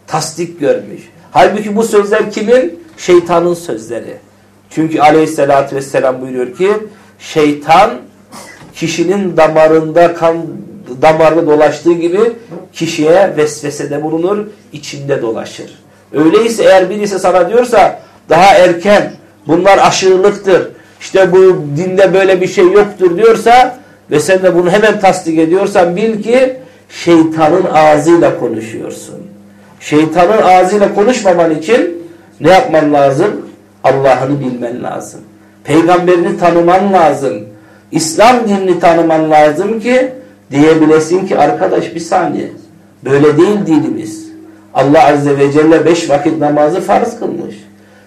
Tasdik görmüş. Halbuki bu sözler kimin? Şeytanın sözleri. Çünkü aleyhissalatü vesselam buyuruyor ki şeytan kişinin damarında kan damarlı dolaştığı gibi kişiye vesvesede bulunur, içinde dolaşır. Öyleyse eğer birisi sana diyorsa daha erken bunlar aşırılıktır, işte bu dinde böyle bir şey yoktur diyorsa ve sen de bunu hemen tasdik ediyorsan bil ki şeytanın ağzıyla konuşuyorsun. Şeytanın ağzıyla konuşmaman için ne yapman lazım? Allah'ını bilmen lazım. Peygamberini tanıman lazım. İslam dinini tanıman lazım ki diyebilesin ki arkadaş bir saniye böyle değil dinimiz. Allah Azze ve Celle beş vakit namazı farz kılmış.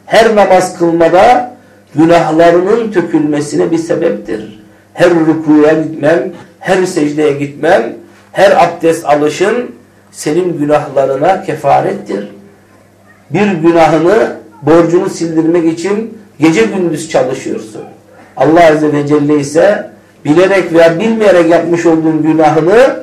Her namaz kılmada günahlarının tökülmesine bir sebeptir. Her rükuya gitmem, her secdeye gitmem, her abdest alışın senin günahlarına kefarettir. Bir günahını, borcunu sildirmek için gece gündüz çalışıyorsun. Allah Azze ve Celle ise bilerek veya bilmeyerek yapmış olduğun günahını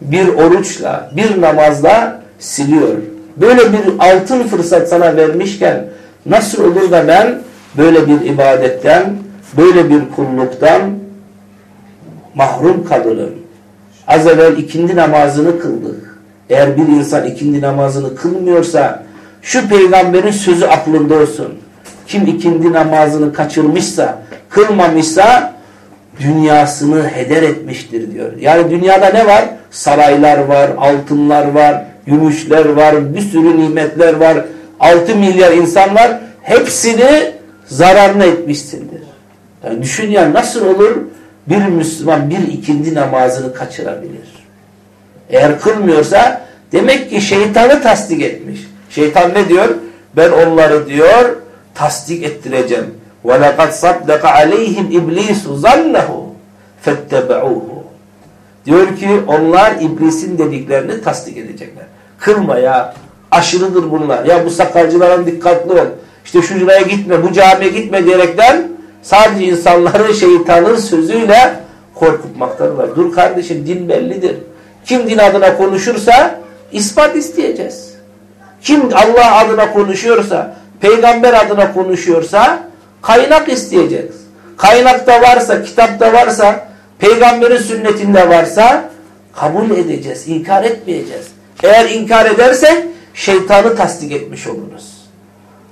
bir oruçla, bir namazla siliyor. Böyle bir altın fırsat sana vermişken nasıl olur da ben böyle bir ibadetten, böyle bir kulluktan mahrum kalırım. Az evvel ikindi namazını kıldık. Eğer bir insan ikindi namazını kılmıyorsa şu peygamberin sözü aklında olsun. Kim ikindi namazını kaçırmışsa, kılmamışsa dünyasını heder etmiştir diyor. Yani dünyada ne var? Saraylar var, altınlar var, gümüşler var, bir sürü nimetler var. 6 milyar insan var. Hepsini zararını etmişsindir. Yani düşün ya nasıl olur bir Müslüman bir ikindi namazını kaçırabilir? Eğer kılmıyorsa demek ki şeytanı tasdik etmiş. Şeytan ne diyor? Ben onları diyor tasdik ettireceğim. وَلَقَدْ صَدَّقَ عَلَيْهِمْ اِبْلِيسُ ظَنَّهُ فَاتَّبَعُوهُ Diyor ki onlar iblisin dediklerini tasdik edecekler. Kılma ya aşırıdır bunlar. Ya bu sakalcılara dikkatli ol. İşte şuraya gitme, bu camiye gitme diyerekten sadece insanları şeytanın sözüyle korkutmaktadırlar. Dur kardeşim din bellidir. Kim din adına konuşursa ispat isteyeceğiz. Kim Allah adına konuşuyorsa, peygamber adına konuşuyorsa kaynak isteyeceğiz. Kaynakta varsa, kitapta varsa, peygamberin sünnetinde varsa kabul edeceğiz, inkar etmeyeceğiz. Eğer inkar edersek şeytanı tasdik etmiş oluruz.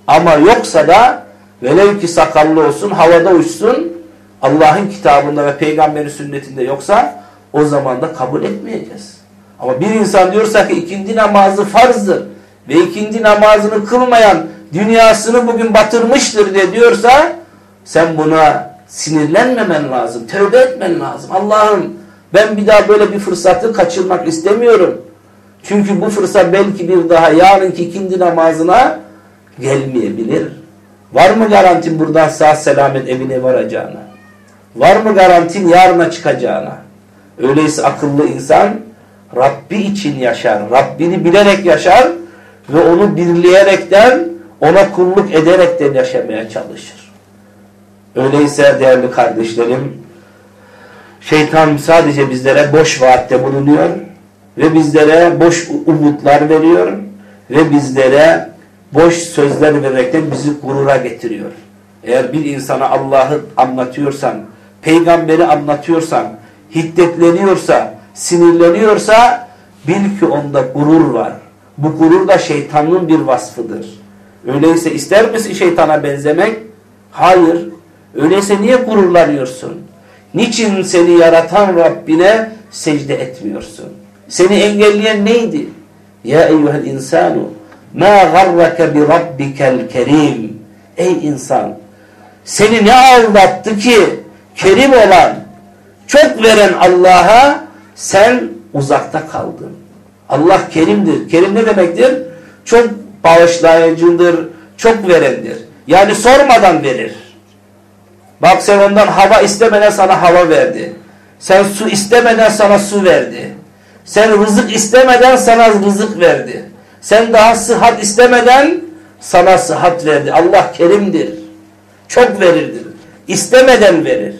Ama yoksa da velev ki sakallı olsun, havada uçsun, Allah'ın kitabında ve peygamberin sünnetinde yoksa o zaman da kabul etmeyeceğiz. Ama bir insan diyorsa ki ikindi namazı farzdır ve ikindi namazını kılmayan dünyasını bugün batırmıştır diye diyorsa sen buna sinirlenmemen lazım, tövbe etmen lazım. Allah'ım ben bir daha böyle bir fırsatı kaçırmak istemiyorum. Çünkü bu fırsat belki bir daha yarınki ikindi namazına gelmeyebilir. Var mı garantin buradan sağ selamet evine varacağına? Var mı garantin yarına çıkacağına? Öyleyse akıllı insan Rabbi için yaşar. Rabbini bilerek yaşar ve onu birleyerekten ona kulluk ederekten yaşamaya çalışır. Öyleyse değerli kardeşlerim şeytan sadece bizlere boş vaatte bulunuyor ve bizlere boş umutlar veriyor ve bizlere boş sözler vererekten bizi gurura getiriyor. Eğer bir insana Allah'ı anlatıyorsan, peygamberi anlatıyorsan, hiddetleniyorsa, sinirleniyorsa bil ki onda gurur var. Bu gurur da şeytanın bir vasfıdır. Öyleyse ister misin şeytana benzemek? Hayır. Öyleyse niye gururlanıyorsun? Niçin seni yaratan Rabbine secde etmiyorsun? Seni engelleyen neydi? Ya eyyuhel insanu ma garrake bi rabbikel kerim. Ey insan seni ne aldattı ki kerim olan çok veren Allah'a sen uzakta kaldın. Allah kerimdir. Kerim ne demektir? Çok bağışlayıcıdır, çok verendir. Yani sormadan verir. Bak sen ondan hava istemeden sana hava verdi. Sen su istemeden sana su verdi. Sen rızık istemeden sana rızık verdi. Sen daha sıhhat istemeden sana sıhhat verdi. Allah kerimdir. Çok verirdir. İstemeden verir.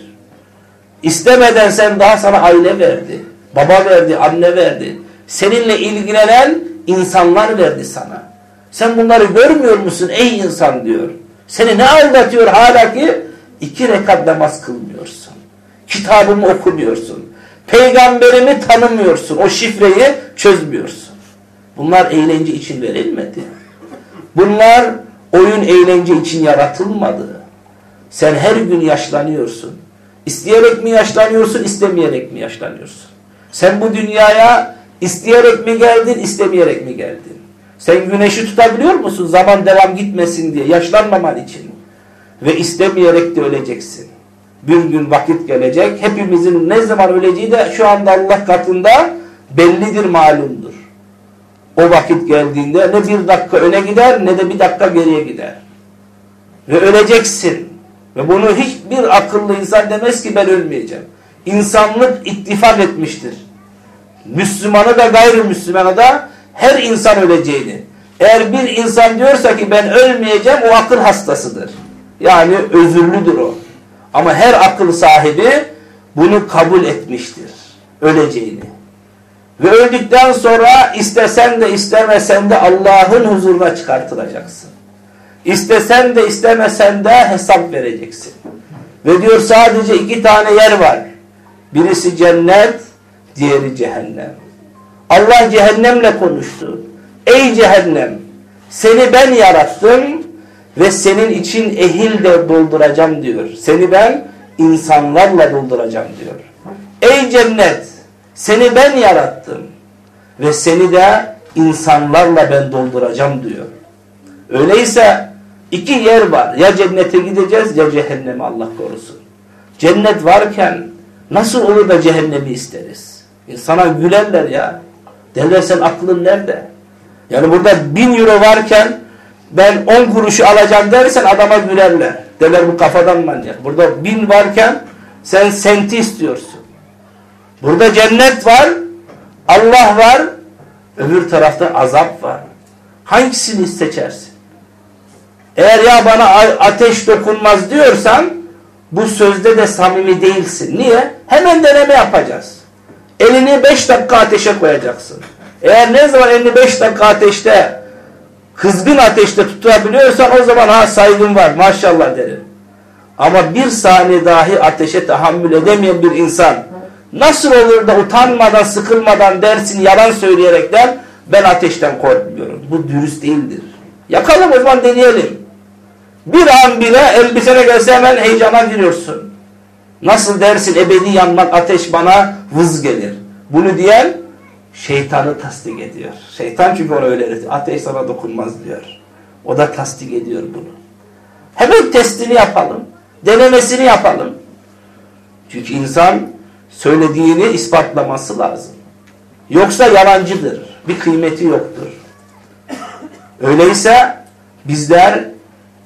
İstemeden sen daha sana aile verdi. Baba verdi, anne verdi. Seninle ilgilenen insanlar verdi sana. Sen bunları görmüyor musun ey insan diyor. Seni ne aldatıyor hala ki iki rekat namaz kılmıyorsun. Kitabımı okumuyorsun. Peygamberimi tanımıyorsun. O şifreyi çözmüyorsun. Bunlar eğlence için verilmedi. Bunlar oyun eğlence için yaratılmadı. Sen her gün yaşlanıyorsun. İsteyerek mi yaşlanıyorsun, istemeyerek mi yaşlanıyorsun? Sen bu dünyaya isteyerek mi geldin, istemeyerek mi geldin? Sen güneşi tutabiliyor musun zaman devam gitmesin diye, yaşlanmaman için? Ve istemeyerek de öleceksin. Bir gün vakit gelecek, hepimizin ne zaman öleceği de şu anda Allah katında bellidir, malumdur. O vakit geldiğinde ne bir dakika öne gider ne de bir dakika geriye gider. Ve öleceksin. Ve bunu hiçbir akıllı insan demez ki ben ölmeyeceğim. İnsanlık ittifak etmiştir. Müslümanı da gayrimüslimanı da her insan öleceğini. Eğer bir insan diyorsa ki ben ölmeyeceğim o akıl hastasıdır. Yani özürlüdür o. Ama her akıl sahibi bunu kabul etmiştir. Öleceğini. Ve öldükten sonra istesen de istemesen de Allah'ın huzuruna çıkartılacaksın. İstesen de istemesen de hesap vereceksin. Ve diyor sadece iki tane yer var. Birisi cennet, diğeri cehennem. Allah cehennemle konuştu. Ey cehennem seni ben yarattım ve senin için ehil de dolduracağım diyor. Seni ben insanlarla dolduracağım diyor. Ey cennet seni ben yarattım ve seni de insanlarla ben dolduracağım diyor. Öyleyse iki yer var. Ya cennete gideceğiz ya cehenneme Allah korusun. Cennet varken nasıl olur da cehennemi isteriz? İnsana gülerler ya. Derler sen aklın nerede? Yani burada bin euro varken ben on kuruşu alacağım dersen adama gülerler. Derler bu kafadan manyak. Burada bin varken sen senti istiyorsun. Burada cennet var, Allah var, öbür tarafta azap var. Hangisini seçersin? Eğer ya bana ateş dokunmaz diyorsan bu sözde de samimi değilsin. Niye? Hemen deneme yapacağız. Elini beş dakika ateşe koyacaksın. Eğer ne zaman elini beş dakika ateşte kızgın ateşte tutabiliyorsan o zaman ha saygın var maşallah derim. Ama bir saniye dahi ateşe tahammül edemeyen bir insan nasıl olur da utanmadan sıkılmadan dersin yalan söyleyerekten ben ateşten korkmuyorum. Bu dürüst değildir. Yakalım o zaman deneyelim. Bir an bile elbisene gelse hemen heyecana giriyorsun. Nasıl dersin ebedi yanmak ateş bana vız gelir. Bunu diyen şeytanı tasdik ediyor. Şeytan çünkü ona öyle öğretiyor. Ateş sana dokunmaz diyor. O da tasdik ediyor bunu. Hemen testini yapalım. Denemesini yapalım. Çünkü insan söylediğini ispatlaması lazım. Yoksa yalancıdır. Bir kıymeti yoktur. Öyleyse bizler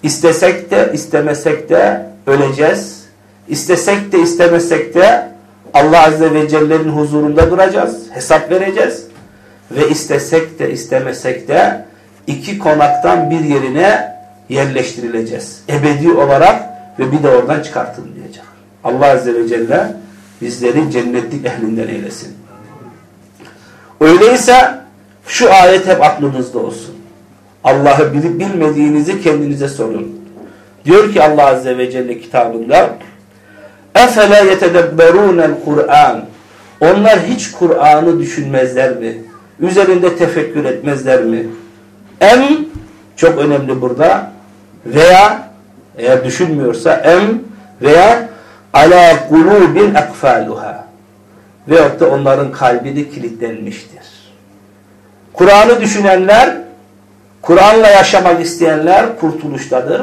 istesek de istemesek de öleceğiz. İstesek de istemesek de Allah Azze ve Celle'nin huzurunda duracağız. Hesap vereceğiz. Ve istesek de istemesek de iki konaktan bir yerine yerleştirileceğiz. Ebedi olarak ve bir de oradan çıkartılmayacak. Allah Azze ve Celle bizleri cennetlik ehlinden eylesin. Öyleyse şu ayet hep aklınızda olsun. Allah'ı bilip bilmediğinizi kendinize sorun. Diyor ki Allah Azze ve Celle kitabında Efela yetedebberûnel Kur'an. Onlar hiç Kur'an'ı düşünmezler mi? Üzerinde tefekkür etmezler mi? Em çok önemli burada veya eğer düşünmüyorsa em veya ala kulubin akfaluha veyahut da onların kalbini kilitlenmiştir. Kur'an'ı düşünenler, Kur'an'la yaşamak isteyenler kurtuluştadır.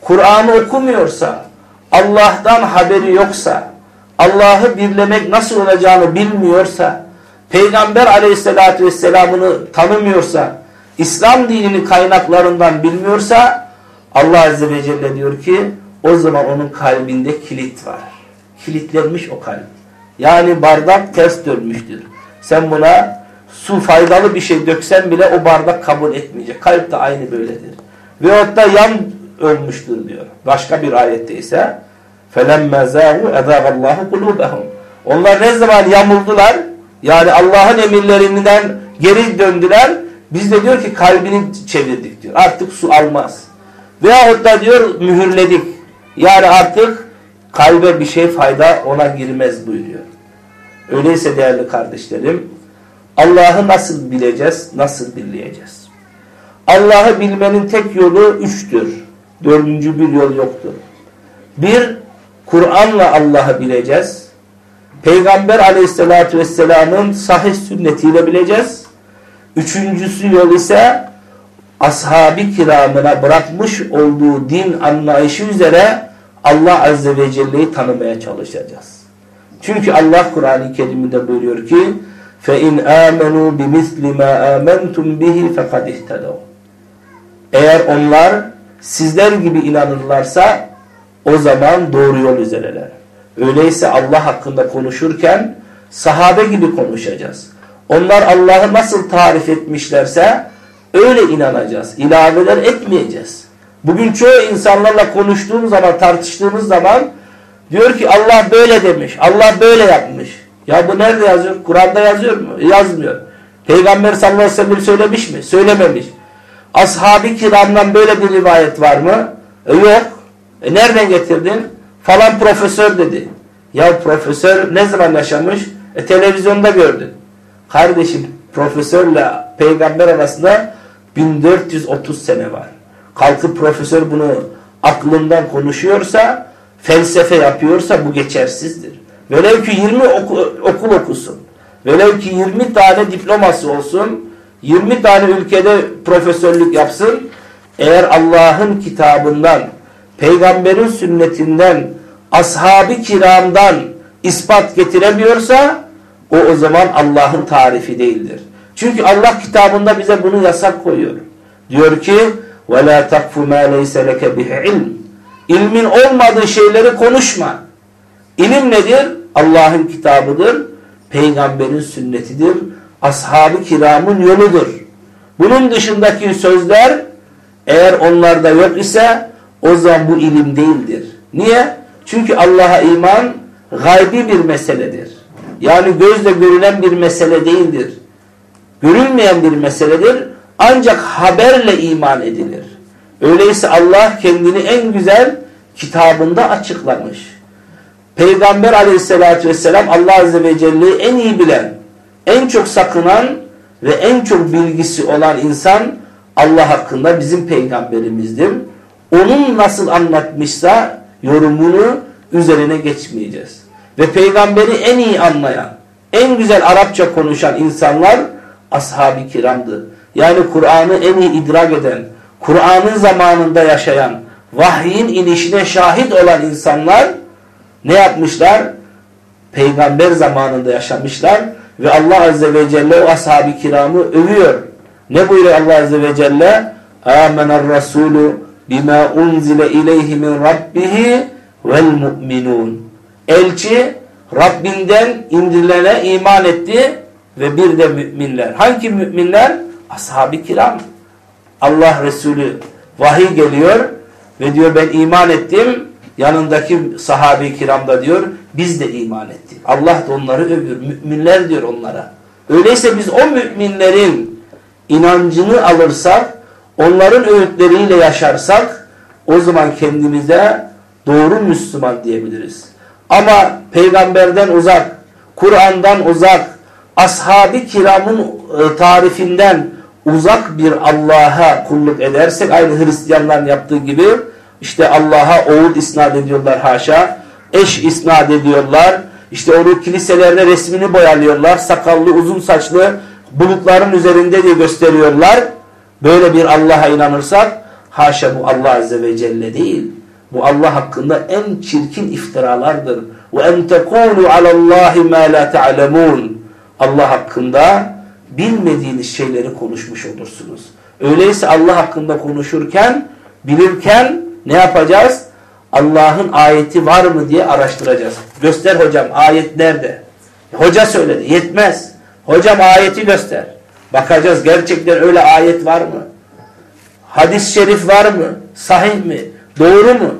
Kur'an'ı okumuyorsa, Allah'tan haberi yoksa, Allah'ı birlemek nasıl olacağını bilmiyorsa, Peygamber aleyhissalatü vesselamını tanımıyorsa, İslam dinini kaynaklarından bilmiyorsa, Allah azze ve celle diyor ki, o zaman onun kalbinde kilit var. Kilitlenmiş o kalp. Yani bardak ters dönmüştür. Sen buna su faydalı bir şey döksen bile o bardak kabul etmeyecek. Kalp de aynı böyledir. Veyahut da yan ölmüştür diyor. Başka bir ayette ise فَلَمَّا زَاهُ اَذَاغَ اللّٰهُ قُلُوبَهُمْ Onlar ne zaman yamuldular? Yani Allah'ın emirlerinden geri döndüler. Biz de diyor ki kalbini çevirdik diyor. Artık su almaz. Veyahut da diyor mühürledik. Yani artık kalbe bir şey fayda ona girmez buyuruyor. Öyleyse değerli kardeşlerim Allah'ı nasıl bileceğiz, nasıl dinleyeceğiz? Allah'ı bilmenin tek yolu üçtür. Dördüncü bir yol yoktur. Bir, Kur'an'la Allah'ı bileceğiz. Peygamber aleyhissalatü vesselamın sahih sünnetiyle bileceğiz. Üçüncüsü yol ise ashab-ı kiramına bırakmış olduğu din anlayışı üzere Allah azze ve celle'yi tanımaya çalışacağız. Çünkü Allah Kur'an-ı Kerim'de buyuruyor ki فَاِنْ آمَنُوا بِمِثْلِ مَا آمَنْتُمْ بِهِ فَقَدْ اِهْتَدَوْا Eğer onlar sizler gibi inanırlarsa o zaman doğru yol üzereler. Öyleyse Allah hakkında konuşurken sahabe gibi konuşacağız. Onlar Allah'ı nasıl tarif etmişlerse öyle inanacağız. İlaveler etmeyeceğiz. Bugün çoğu insanlarla konuştuğum zaman, tartıştığımız zaman diyor ki Allah böyle demiş, Allah böyle yapmış. Ya bu nerede yazıyor? Kur'an'da yazıyor mu? Yazmıyor. Peygamber sallallahu aleyhi ve sellem söylemiş mi? Söylememiş. Ashab-ı kiramdan böyle bir rivayet var mı? E yok. E nereden getirdin? Falan profesör dedi. Ya profesör ne zaman yaşamış? E televizyonda gördün. Kardeşim profesörle peygamber arasında 1430 sene var. Kalkıp profesör bunu aklından konuşuyorsa, felsefe yapıyorsa bu geçersizdir. Velev ki 20 oku, okul okusun. Velev ki 20 tane diploması olsun. 20 tane ülkede profesörlük yapsın. Eğer Allah'ın kitabından, peygamberin sünnetinden, ashab-ı kiramdan ispat getiremiyorsa o o zaman Allah'ın tarifi değildir. Çünkü Allah kitabında bize bunu yasak koyuyor. Diyor ki وَلَا تَقْفُ مَا لَيْسَ لَكَ بِهِ ilm. İlmin olmadığı şeyleri konuşma. İlim nedir? Allah'ın kitabıdır, peygamberin sünnetidir, ashab-ı kiramın yoludur. Bunun dışındaki sözler eğer onlarda yok ise o zaman bu ilim değildir. Niye? Çünkü Allah'a iman gaybi bir meseledir. Yani gözle görülen bir mesele değildir. Görülmeyen bir meseledir. Ancak haberle iman edilir. Öyleyse Allah kendini en güzel kitabında açıklamış. Peygamber aleyhissalatü vesselam Allah azze ve celle'yi en iyi bilen, en çok sakınan ve en çok bilgisi olan insan Allah hakkında bizim peygamberimizdir. Onun nasıl anlatmışsa yorumunu üzerine geçmeyeceğiz. Ve peygamberi en iyi anlayan, en güzel Arapça konuşan insanlar ashab-ı kiramdı. Yani Kur'an'ı en iyi idrak eden, Kur'an'ın zamanında yaşayan, vahyin inişine şahit olan insanlar ne yapmışlar? Peygamber zamanında yaşamışlar ve Allah Azze ve Celle o ashab-ı kiramı övüyor. Ne buyuruyor Allah Azze ve Celle? Âmener Rasulu bima unzile ileyhi min rabbihi vel mu'minun. Elçi Rabbinden indirilene iman etti ve bir de müminler. Hangi müminler? Ashab-ı kiram. Allah Resulü vahiy geliyor ve diyor ben iman ettim yanındaki sahabe-i kiram da diyor biz de iman ettik. Allah da onları övüyor. Müminler diyor onlara. Öyleyse biz o müminlerin inancını alırsak, onların öğütleriyle yaşarsak o zaman kendimize doğru Müslüman diyebiliriz. Ama peygamberden uzak, Kur'an'dan uzak, ashab-ı kiramın e, tarifinden uzak bir Allah'a kulluk edersek aynı Hristiyanların yaptığı gibi işte Allah'a oğul isnat ediyorlar haşa. eş isnat ediyorlar. İşte onu kiliselerde resmini boyalıyorlar. Sakallı, uzun saçlı bulutların üzerinde diye gösteriyorlar. Böyle bir Allah'a inanırsak haşa bu Allah Azze ve Celle değil. Bu Allah hakkında en çirkin iftiralardır. Ve en tekunu alallahi ma la ta'lemun. Allah hakkında bilmediğiniz şeyleri konuşmuş olursunuz. Öyleyse Allah hakkında konuşurken, bilirken ne yapacağız? Allah'ın ayeti var mı diye araştıracağız. Göster hocam ayet nerede? Hoca söyledi. Yetmez. Hocam ayeti göster. Bakacağız gerçekten öyle ayet var mı? Hadis-i şerif var mı? Sahih mi? Doğru mu?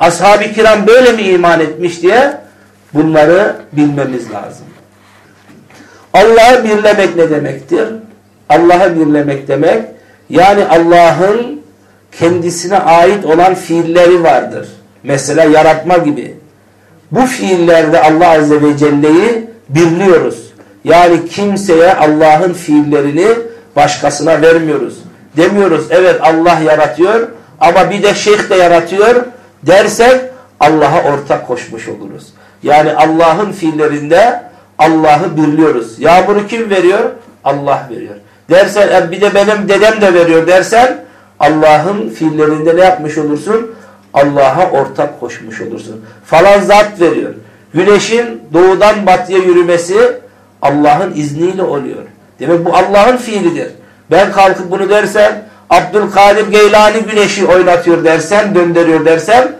Ashab-ı kiram böyle mi iman etmiş diye bunları bilmemiz lazım. Allah'ı birlemek ne demektir? Allah'ı birlemek demek yani Allah'ın kendisine ait olan fiilleri vardır. Mesela yaratma gibi. Bu fiillerde Allah Azze ve Celle'yi birliyoruz. Yani kimseye Allah'ın fiillerini başkasına vermiyoruz. Demiyoruz evet Allah yaratıyor ama bir de şeyh de yaratıyor dersek Allah'a ortak koşmuş oluruz. Yani Allah'ın fiillerinde Allah'ı birliyoruz. Yağmuru kim veriyor? Allah veriyor. Dersen e, bir de benim dedem de veriyor dersen Allah'ın fiillerinde ne yapmış olursun? Allah'a ortak koşmuş olursun. Falan zat veriyor. Güneşin doğudan batıya yürümesi Allah'ın izniyle oluyor. Demek bu Allah'ın fiilidir. Ben kalkıp bunu dersem Abdülkadir Geylani güneşi oynatıyor dersen, döndürüyor dersen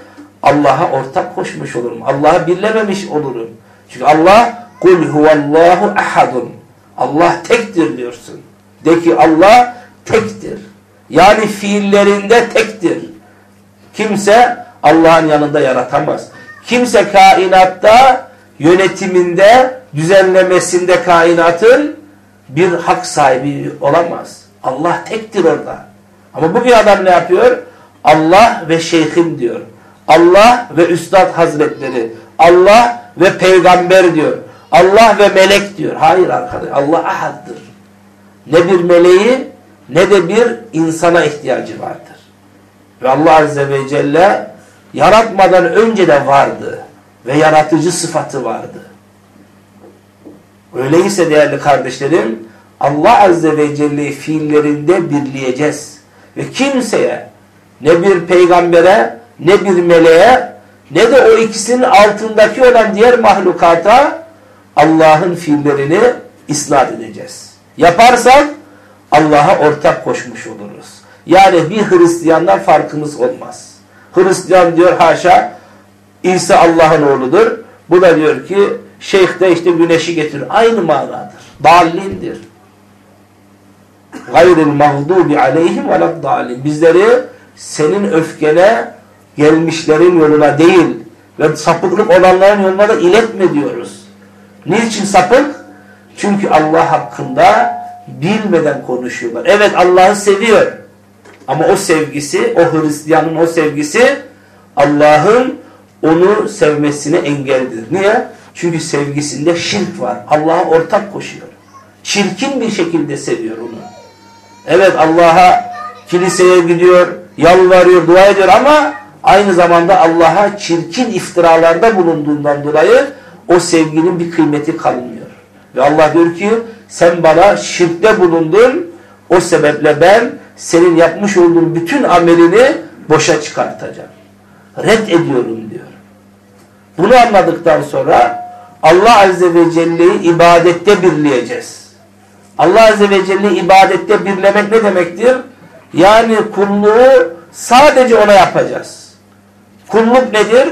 Allah'a ortak koşmuş olurum. Allah'ı birlememiş olurum. Çünkü Allah kul huvallahu ahadun. Allah tektir diyorsun. De ki Allah tektir. Yani fiillerinde tektir. Kimse Allah'ın yanında yaratamaz. Kimse kainatta yönetiminde, düzenlemesinde kainatın bir hak sahibi olamaz. Allah tektir orada. Ama bugün adam ne yapıyor? Allah ve şeyhim diyor. Allah ve Üstad Hazretleri. Allah ve peygamber diyor. Allah ve melek diyor. Hayır arkadaş. Allah ahaddır. Ne bir meleği ne de bir insana ihtiyacı vardır. Ve Allah Azze ve Celle yaratmadan önce de vardı. Ve yaratıcı sıfatı vardı. Öyleyse değerli kardeşlerim Allah Azze ve Celle'yi fiillerinde birleyeceğiz. Ve kimseye ne bir peygambere ne bir meleğe ne de o ikisinin altındaki olan diğer mahlukata Allah'ın fiillerini isnat edeceğiz. Yaparsak Allah'a ortak koşmuş oluruz. Yani bir Hristiyandan farkımız olmaz. Hristiyan diyor haşa İsa Allah'ın oğludur. Bu da diyor ki şeyh de işte güneşi getirir. Aynı manadır. Dallindir. Gayril mağdubi aleyhim veleddalin. Bizleri senin öfkene gelmişlerin yoluna değil ve sapıklık olanların yoluna da iletme diyoruz. Niçin sapık? Çünkü Allah hakkında bilmeden konuşuyorlar. Evet Allah'ı seviyor. Ama o sevgisi, o Hristiyanın o sevgisi Allah'ın onu sevmesine engeldir. Niye? Çünkü sevgisinde şirk var. Allah'a ortak koşuyor. Çirkin bir şekilde seviyor onu. Evet Allah'a kiliseye gidiyor, yalvarıyor, dua ediyor ama aynı zamanda Allah'a çirkin iftiralarda bulunduğundan dolayı o sevginin bir kıymeti kalmıyor. Ve Allah diyor ki sen bana şirkte bulundun o sebeple ben senin yapmış olduğun bütün amelini boşa çıkartacağım. Red ediyorum diyor. Bunu anladıktan sonra Allah Azze ve Celle'yi ibadette birleyeceğiz. Allah Azze ve Celle'yi ibadette birlemek ne demektir? Yani kulluğu sadece ona yapacağız. Kulluk nedir?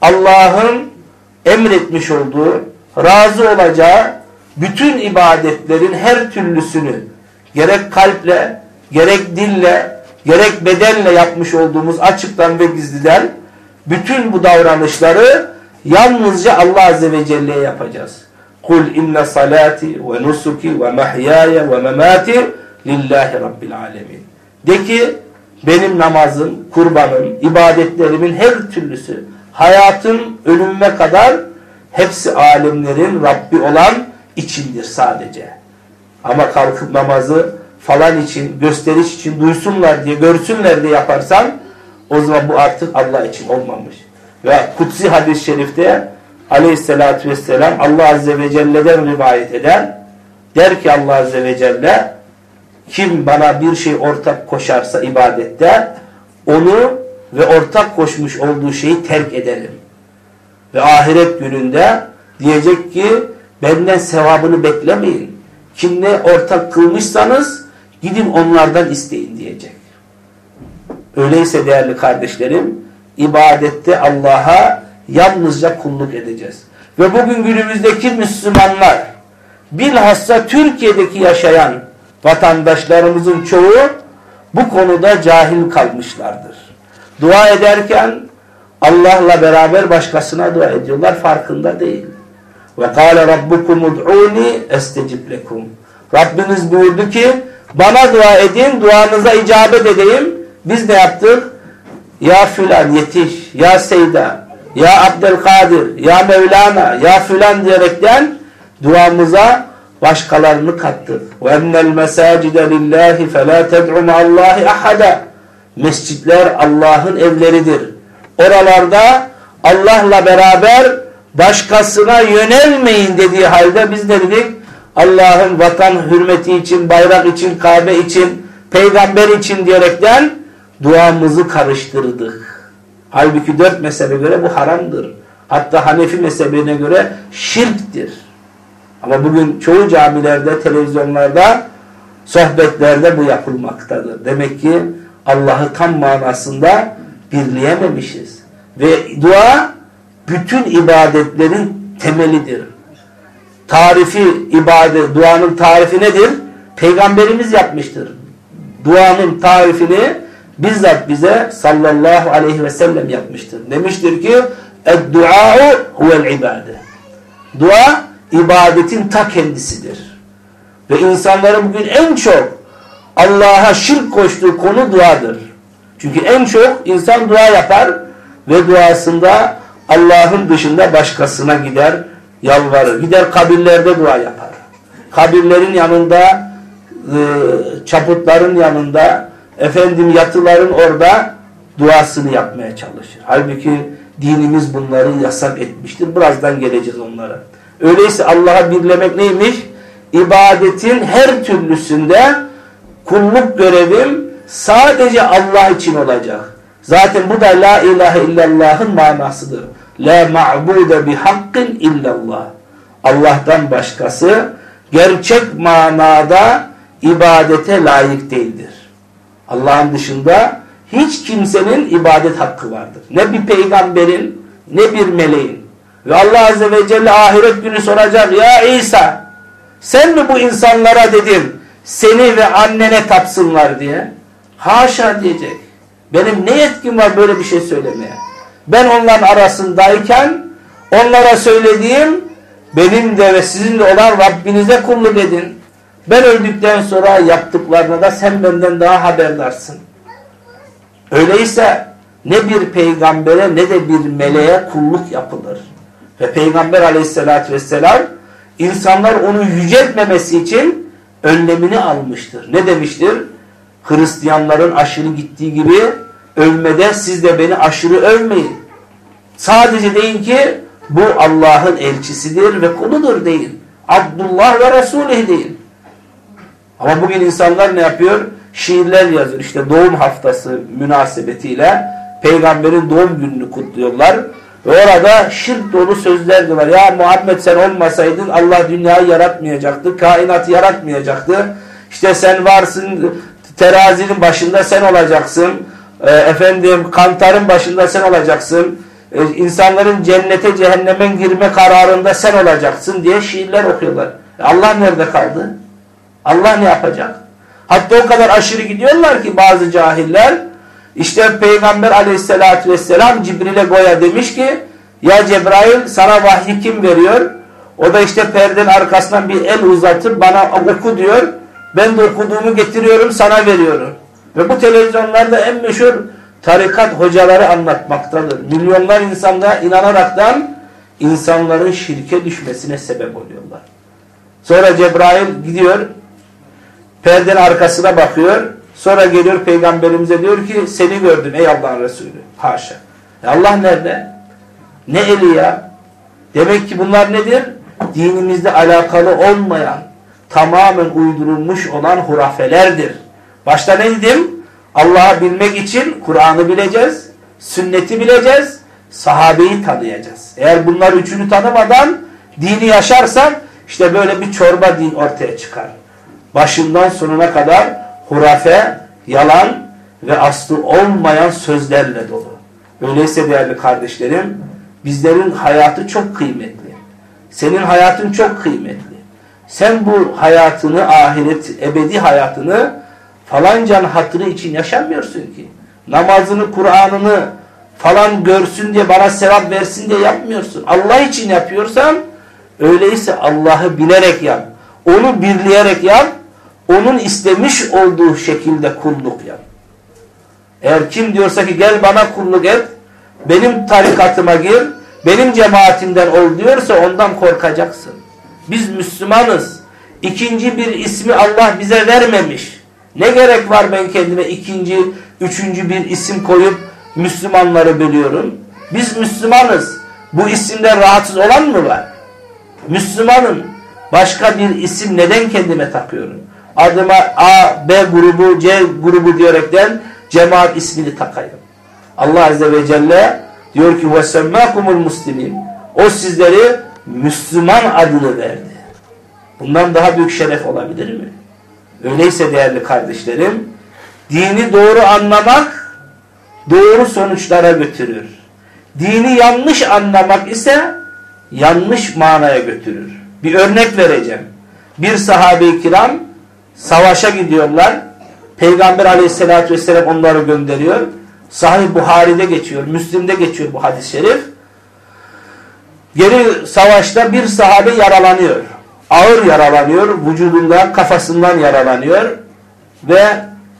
Allah'ın emretmiş olduğu, razı olacağı bütün ibadetlerin her türlüsünü gerek kalple, gerek dille, gerek bedenle yapmış olduğumuz açıktan ve gizliden bütün bu davranışları yalnızca Allah Azze ve Celle'ye yapacağız. Kul inne salati ve nusuki ve mahyaya ve memati lillahi rabbil alemin. De ki benim namazım, kurbanım, ibadetlerimin her türlüsü, hayatım ölümüme kadar hepsi alemlerin Rabbi olan içindir sadece. Ama kalkıp namazı falan için, gösteriş için duysunlar diye, görsünler diye yaparsan o zaman bu artık Allah için olmamış. Ve kutsi hadis-i şerifte aleyhissalatü vesselam Allah Azze ve Celle'den rivayet eder. Der ki Allah Azze ve Celle kim bana bir şey ortak koşarsa ibadette onu ve ortak koşmuş olduğu şeyi terk ederim. Ve ahiret gününde diyecek ki benden sevabını beklemeyin. Kimle ortak kılmışsanız gidin onlardan isteyin diyecek. Öyleyse değerli kardeşlerim ibadette Allah'a yalnızca kulluk edeceğiz. Ve bugün günümüzdeki Müslümanlar bilhassa Türkiye'deki yaşayan vatandaşlarımızın çoğu bu konuda cahil kalmışlardır. Dua ederken Allah'la beraber başkasına dua ediyorlar farkında değil. Ve kâle rabbukum ud'ûni estecib lekum. Rabbiniz buyurdu ki bana dua edin, duanıza icabet edeyim. Biz ne yaptık? Ya filan yetiş, ya Seyda, ya Abdülkadir, ya Mevlana, ya filan diyerekten duamıza başkalarını kattık. وَاَنَّ الْمَسَاجِدَ لِلّٰهِ فَلَا تَدْعُ مَا اللّٰهِ اَحَدًا Mescitler Allah'ın evleridir. Oralarda Allah'la beraber başkasına yönelmeyin dediği halde biz ne dedik? Allah'ın vatan hürmeti için, bayrak için, Kabe için, peygamber için diyerekten duamızı karıştırdık. Halbuki dört mezhebe göre bu haramdır. Hatta Hanefi mezhebine göre şirktir. Ama bugün çoğu camilerde, televizyonlarda, sohbetlerde bu yapılmaktadır. Demek ki Allah'ı tam manasında birleyememişiz. Ve dua bütün ibadetlerin temelidir. Tarifi ibadet, duanın tarifi nedir? Peygamberimiz yapmıştır. Duanın tarifini bizzat bize sallallahu aleyhi ve sellem yapmıştır. Demiştir ki Eddua'u huvel ibade. Dua ibadetin ta kendisidir. Ve insanların bugün en çok Allah'a şirk koştuğu konu duadır. Çünkü en çok insan dua yapar ve duasında Allah'ın dışında başkasına gider, yalvarır. Gider kabirlerde dua yapar. Kabirlerin yanında, ıı, çaputların yanında, efendim yatıların orada duasını yapmaya çalışır. Halbuki dinimiz bunları yasak etmiştir. Birazdan geleceğiz onlara. Öyleyse Allah'a birlemek neymiş? İbadetin her türlüsünde kulluk görevim sadece Allah için olacak. Zaten bu da la ilahe illallah'ın manasıdır. La ma'bude bihakkin illallah. Allah'tan başkası gerçek manada ibadete layık değildir. Allah'ın dışında hiç kimsenin ibadet hakkı vardır. Ne bir peygamberin ne bir meleğin. Ve Allah Azze ve Celle ahiret günü soracak ya İsa sen mi bu insanlara dedin seni ve annene tapsınlar diye. Haşa diyecek. Benim ne yetkim var böyle bir şey söylemeye. Ben onların arasındayken onlara söylediğim benim de ve sizin de olan Rabbinize kulluk edin. Ben öldükten sonra yaptıklarına da sen benden daha haberdarsın. Öyleyse ne bir peygambere ne de bir meleğe kulluk yapılır. Ve Peygamber aleyhissalatü vesselam insanlar onu yüceltmemesi için önlemini almıştır. Ne demiştir? Hristiyanların aşırı gittiği gibi övmede siz de beni aşırı övmeyin. Sadece deyin ki bu Allah'ın elçisidir ve kuludur deyin. Abdullah ve Resulih deyin. Ama bugün insanlar ne yapıyor? Şiirler yazıyor. İşte doğum haftası münasebetiyle peygamberin doğum gününü kutluyorlar. Ve orada şirk dolu sözler diyorlar. Ya Muhammed sen olmasaydın Allah dünyayı yaratmayacaktı. Kainatı yaratmayacaktı. İşte sen varsın terazinin başında sen olacaksın. E, efendim kantarın başında sen olacaksın. E, insanların cennete cehenneme girme kararında sen olacaksın diye şiirler okuyorlar. E, Allah nerede kaldı? Allah ne yapacak? Hatta o kadar aşırı gidiyorlar ki bazı cahiller işte Peygamber aleyhissalatü vesselam Cibril'e goya demiş ki ya Cebrail sana vahyi kim veriyor? O da işte perdenin arkasından bir el uzatıp bana oku diyor. Ben de okuduğumu getiriyorum sana veriyorum. Ve bu televizyonlarda en meşhur tarikat hocaları anlatmaktadır. Milyonlar insanda inanaraktan insanların şirke düşmesine sebep oluyorlar. Sonra Cebrail gidiyor perdenin arkasına bakıyor. Sonra geliyor peygamberimize diyor ki seni gördüm ey Allah'ın Resulü. Haşa. E Allah nerede? Ne eli ya? Demek ki bunlar nedir? Dinimizde alakalı olmayan, tamamen uydurulmuş olan hurafelerdir. Başta ne dedim? Allah'ı bilmek için Kur'an'ı bileceğiz, sünneti bileceğiz, sahabeyi tanıyacağız. Eğer bunlar üçünü tanımadan dini yaşarsak işte böyle bir çorba din ortaya çıkar. Başından sonuna kadar hurafe, yalan ve aslı olmayan sözlerle dolu. Öyleyse değerli kardeşlerim, bizlerin hayatı çok kıymetli. Senin hayatın çok kıymetli. Sen bu hayatını, ahiret, ebedi hayatını falancan hatırı için yaşamıyorsun ki. Namazını, Kur'an'ını falan görsün diye, bana sevap versin diye yapmıyorsun. Allah için yapıyorsan, öyleyse Allah'ı bilerek yap. Onu birleyerek yap. Onun istemiş olduğu şekilde kulluk yap. Eğer kim diyorsa ki gel bana kulluk et, benim tarikatıma gir, benim cemaatimden ol diyorsa ondan korkacaksın. Biz Müslümanız. İkinci bir ismi Allah bize vermemiş. Ne gerek var ben kendime ikinci, üçüncü bir isim koyup Müslümanları bölüyorum. Biz Müslümanız. Bu isimden rahatsız olan mı var? Müslümanım. Başka bir isim neden kendime takıyorum? Adıma A, B grubu, C grubu diyerekten cemaat ismini takayım. Allah Azze ve Celle diyor ki وَسَمَّاكُمُ muslimin. O sizleri Müslüman adını verdi. Bundan daha büyük şeref olabilir mi? Öyleyse değerli kardeşlerim, dini doğru anlamak doğru sonuçlara götürür. Dini yanlış anlamak ise yanlış manaya götürür. Bir örnek vereceğim. Bir sahabe-i kiram savaşa gidiyorlar. Peygamber aleyhissalatü vesselam onları gönderiyor. Sahih Buhari'de geçiyor, Müslim'de geçiyor bu hadis-i şerif. Geri savaşta bir sahabe yaralanıyor. Ağır yaralanıyor, vücudunda, kafasından yaralanıyor. Ve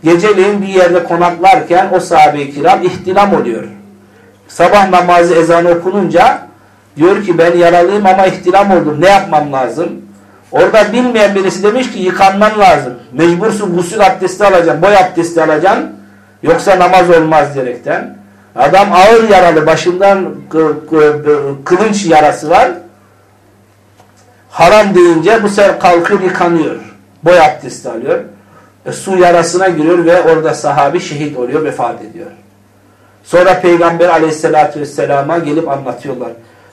geceliğin bir yerde konaklarken o sahabe-i kiram ihtilam oluyor. Sabah namazı ezanı okununca diyor ki ben yaralıyım ama ihtilam oldum. Ne yapmam lazım? Orada bilmeyen birisi demiş ki yıkanman lazım. Mecbursun gusül abdesti alacaksın, boy abdesti alacaksın. Yoksa namaz olmaz diyerekten. Adam ağır yaralı, başından kılınç yarası var. Haram deyince bu sefer kalkıyor yıkanıyor. Boy abdesti alıyor. E, su yarasına giriyor ve orada sahabi şehit oluyor, vefat ediyor. Sonra Peygamber aleyhissalatü vesselama gelip anlatıyorlar.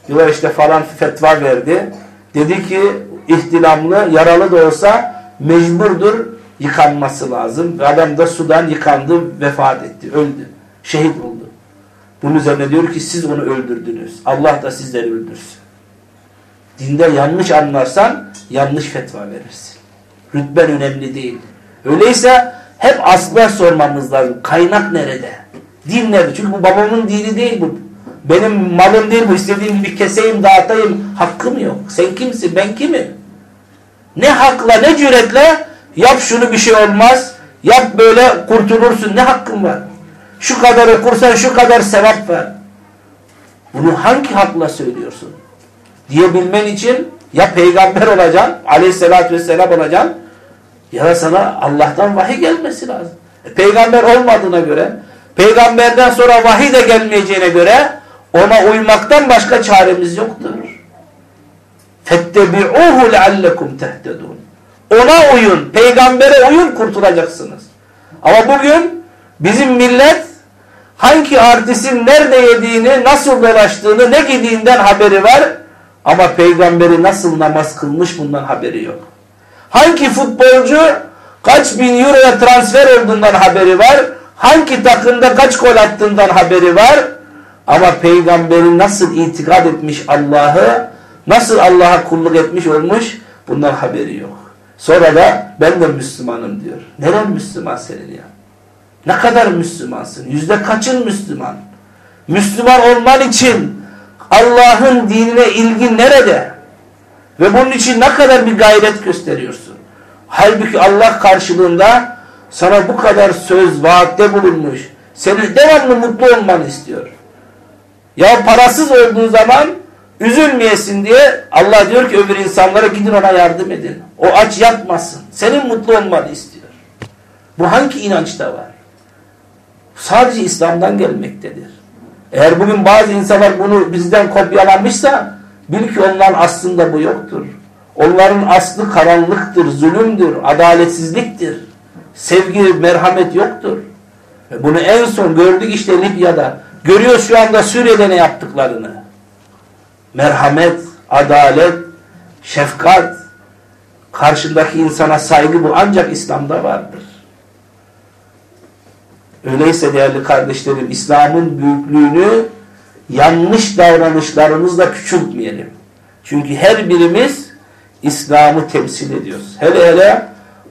Diyorlar işte falan fetva verdi. Dedi ki ihtilamlı, yaralı da olsa mecburdur yıkanması lazım. Ve adam da sudan yıkandı, vefat etti, öldü. Şehit oldu. Bunun üzerine diyor ki siz onu öldürdünüz. Allah da sizleri öldürsün. Dinde yanlış anlarsan yanlış fetva verirsin. Rütben önemli değil. Öyleyse hep asla sormamız lazım. Kaynak nerede? Din nerede? Çünkü bu babamın dini değil bu. Benim malım değil bu. İstediğim gibi keseyim, dağıtayım. Hakkım yok. Sen kimsin? Ben kimim? Ne hakla, ne cüretle yap şunu bir şey olmaz. Yap böyle kurtulursun. Ne hakkın var? Şu kadar okursan şu kadar sevap var. Bunu hangi hakla söylüyorsun? Diyebilmen için ya peygamber olacaksın, aleyhissalatü vesselam olacaksın ya da sana Allah'tan vahiy gelmesi lazım. E, peygamber olmadığına göre, peygamberden sonra vahiy de gelmeyeceğine göre ona uymaktan başka çaremiz yoktur. فَاتَّبِعُوهُ لَعَلَّكُمْ تَهْتَدُونَ Ona uyun, peygambere uyun kurtulacaksınız. Ama bugün bizim millet hangi artistin nerede yediğini, nasıl dolaştığını, ne giydiğinden haberi var. Ama peygamberi nasıl namaz kılmış bundan haberi yok. Hangi futbolcu kaç bin euroya transfer olduğundan haberi var. Hangi takımda kaç gol attığından haberi var. Ama peygamberi nasıl itikad etmiş Allah'ı, nasıl Allah'a kulluk etmiş olmuş bundan haberi yok. Sonra da ben de Müslümanım diyor. Neren Müslüman senin ya? Ne kadar Müslümansın? Yüzde kaçın Müslüman? Müslüman olman için Allah'ın dinine ilgin nerede? Ve bunun için ne kadar bir gayret gösteriyorsun? Halbuki Allah karşılığında sana bu kadar söz, vaatte bulunmuş. Senin devamlı mutlu olmanı istiyor. Ya parasız olduğun zaman üzülmeyesin diye Allah diyor ki öbür insanlara gidin ona yardım edin. O aç yatmasın. Senin mutlu olmanı istiyor. Bu hangi inançta var? Sadece İslam'dan gelmektedir. Eğer bugün bazı insanlar bunu bizden kopyalamışsa bil ki onların aslında bu yoktur. Onların aslı karanlıktır, zulümdür, adaletsizliktir. Sevgi, merhamet yoktur. Ve bunu en son gördük işte Libya'da. Görüyoruz şu anda Suriye'de ne yaptıklarını. Merhamet, adalet, şefkat, karşındaki insana saygı bu ancak İslam'da vardır. Öyleyse değerli kardeşlerim İslam'ın büyüklüğünü yanlış davranışlarımızla küçültmeyelim. Çünkü her birimiz İslam'ı temsil ediyoruz. Hele hele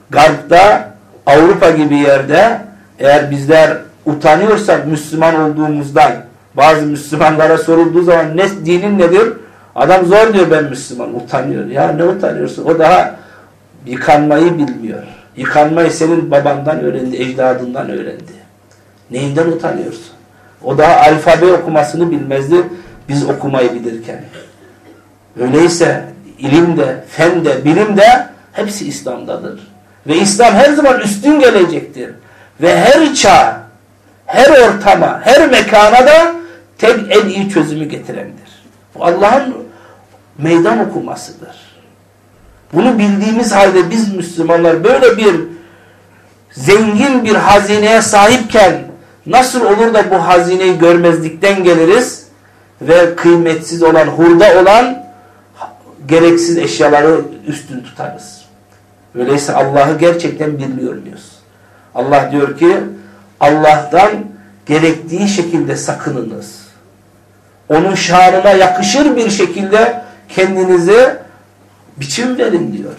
Garp'ta Avrupa gibi yerde eğer bizler utanıyorsak Müslüman olduğumuzdan bazı Müslümanlara sorulduğu zaman ne dinin nedir? Adam zor diyor ben Müslüman. Utanıyor. Ya ne utanıyorsun? O daha yıkanmayı bilmiyor. Yıkanmayı senin babandan öğrendi, ecdadından öğrendi. Neyinden utanıyorsun? O daha alfabe okumasını bilmezdi. Biz okumayı bilirken. Öyleyse ilim de, fen de, bilim de hepsi İslam'dadır. Ve İslam her zaman üstün gelecektir. Ve her çağ, her ortama, her mekana da tek en iyi çözümü getirendir. Bu Allah'ın meydan okumasıdır. Bunu bildiğimiz halde biz Müslümanlar böyle bir zengin bir hazineye sahipken nasıl olur da bu hazineyi görmezlikten geliriz ve kıymetsiz olan, hurda olan gereksiz eşyaları üstün tutarız. Öyleyse Allah'ı gerçekten biliyor muyuz? Allah diyor ki Allah'tan gerektiği şekilde sakınınız. Onun şanına yakışır bir şekilde kendinize biçim verin diyor.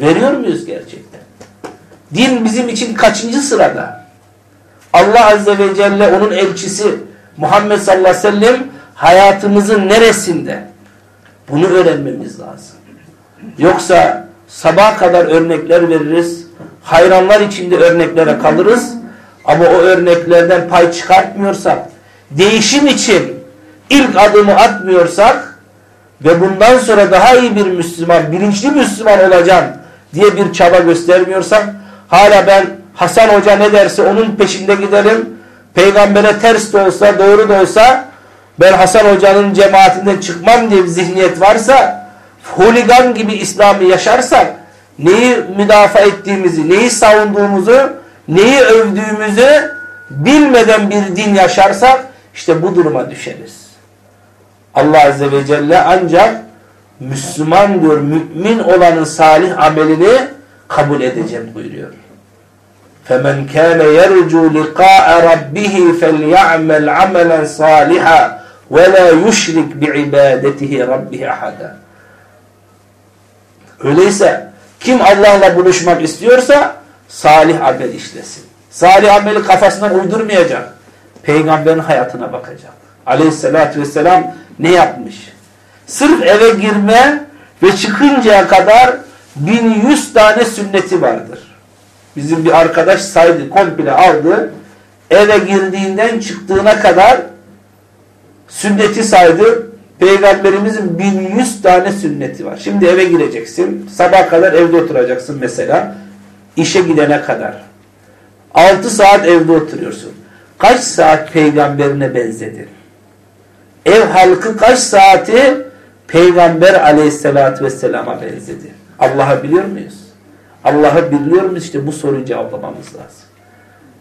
Veriyor muyuz gerçekten? Din bizim için kaçıncı sırada? Allah Azze ve Celle onun elçisi Muhammed sallallahu aleyhi ve sellem hayatımızın neresinde? Bunu öğrenmemiz lazım. Yoksa sabah kadar örnekler veririz. Hayranlar içinde örneklere kalırız. Ama o örneklerden pay çıkartmıyorsak, değişim için ilk adımı atmıyorsak ve bundan sonra daha iyi bir Müslüman, bilinçli Müslüman olacağım diye bir çaba göstermiyorsak, hala ben Hasan Hoca ne derse onun peşinde giderim, peygambere ters de olsa, doğru da olsa ben Hasan Hoca'nın cemaatinden çıkmam diye bir zihniyet varsa, holigan gibi İslam'ı yaşarsak, neyi müdafaa ettiğimizi, neyi savunduğumuzu, neyi övdüğümüzü bilmeden bir din yaşarsak, işte bu duruma düşeriz. Allah Azze ve Celle ancak Müslüman diyor, mümin olanın salih amelini kabul edeceğim buyuruyor. فَمَنْ كَانَ يَرْجُوا لِقَاءَ رَبِّهِ فَلْيَعْمَلْ عَمَلًا صَالِحًا وَلَا يُشْرِكْ بِعِبَادَتِهِ رَبِّهِ أَحَدًا Öyleyse kim Allah'la buluşmak istiyorsa salih amel işlesin. Salih ameli kafasından uydurmayacak. Peygamberin hayatına bakacak. Aleyhissalatü vesselam ne yapmış? Sırf eve girme ve çıkıncaya kadar 1100 tane sünneti vardır. Bizim bir arkadaş saydı, komple aldı. Eve girdiğinden çıktığına kadar sünneti saydı. Peygamberimizin 1100 tane sünneti var. Şimdi eve gireceksin. Sabah kadar evde oturacaksın mesela. İşe gidene kadar. 6 saat evde oturuyorsun. Kaç saat peygamberine benzedin? Ev halkı kaç saati peygamber aleyhissalatü vesselama benzedi? Allah'ı biliyor muyuz? Allah'ı biliyor muyuz? İşte bu soruyu cevaplamamız lazım.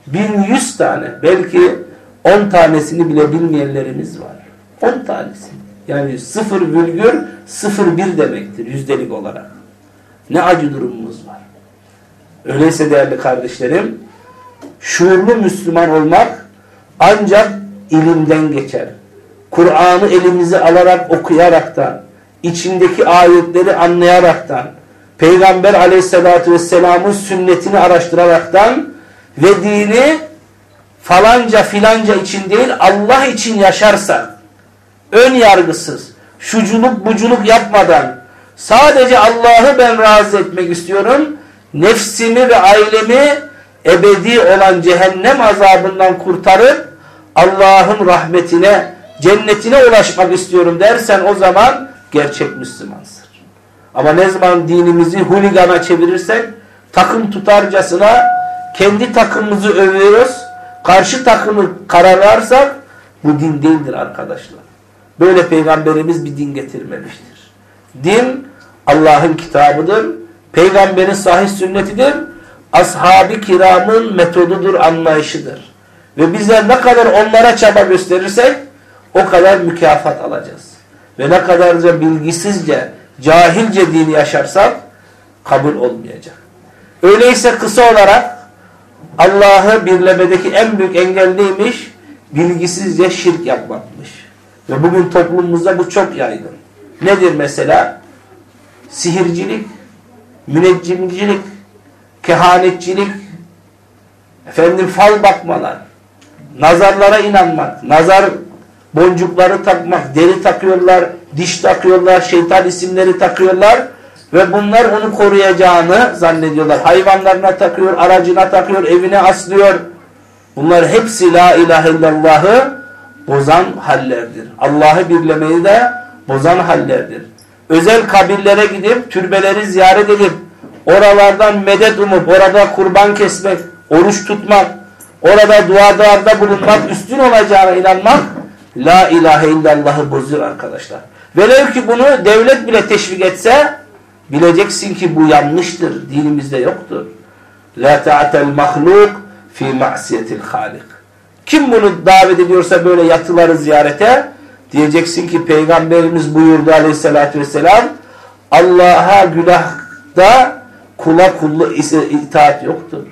1100 tane belki 10 tanesini bile bilmeyenlerimiz var. 10 tanesi. Yani sıfır virgül sıfır bir demektir yüzdelik olarak. Ne acı durumumuz var. Öyleyse değerli kardeşlerim şuurlu Müslüman olmak ancak ilimden geçer. Kur'an'ı elimize alarak okuyaraktan, içindeki ayetleri anlayaraktan, Peygamber aleyhissalatü vesselamın sünnetini araştıraraktan ve dini falanca filanca için değil Allah için yaşarsak, ön yargısız, şuculuk buculuk yapmadan, sadece Allah'ı ben razı etmek istiyorum, nefsimi ve ailemi ebedi olan cehennem azabından kurtarıp Allah'ın rahmetine, cennetine ulaşmak istiyorum dersen o zaman gerçek Müslümansın. Ama ne zaman dinimizi huligana çevirirsek takım tutarcasına kendi takımımızı övüyoruz. Karşı takımı kararlarsak Bu din değildir arkadaşlar. Böyle peygamberimiz bir din getirmemiştir. Din Allah'ın kitabıdır. Peygamberin sahih sünnetidir. Ashab-ı kiramın metodudur, anlayışıdır. Ve bizler ne kadar onlara çaba gösterirsek o kadar mükafat alacağız. Ve ne kadarca bilgisizce, cahilce dini yaşarsak kabul olmayacak. Öyleyse kısa olarak Allah'ı birlemedeki en büyük engel neymiş? Bilgisizce şirk yapmakmış. Ve bugün toplumumuzda bu çok yaygın. Nedir mesela? Sihircilik, müneccimcilik, kehanetçilik, efendim fal bakmalar, nazarlara inanmak, nazar boncukları takmak, deri takıyorlar, diş takıyorlar, şeytan isimleri takıyorlar ve bunlar onu koruyacağını zannediyorlar. Hayvanlarına takıyor, aracına takıyor, evine aslıyor. Bunlar hepsi la ilahe illallahı bozan hallerdir. Allah'ı birlemeyi de bozan hallerdir. Özel kabirlere gidip, türbeleri ziyaret edip, oralardan medet umup, orada kurban kesmek, oruç tutmak, orada duadarda bulunmak, üstün olacağına inanmak, la ilahe illallahı bozuyor arkadaşlar. Velev ki bunu devlet bile teşvik etse, bileceksin ki bu yanlıştır, dinimizde yoktur. La ta'atel mahluk fi ma'siyetil halik. Kim bunu davet ediyorsa böyle yatıları ziyarete diyeceksin ki Peygamberimiz buyurdu aleyhissalatü vesselam Allah'a günahda kula kullu itaat yoktur.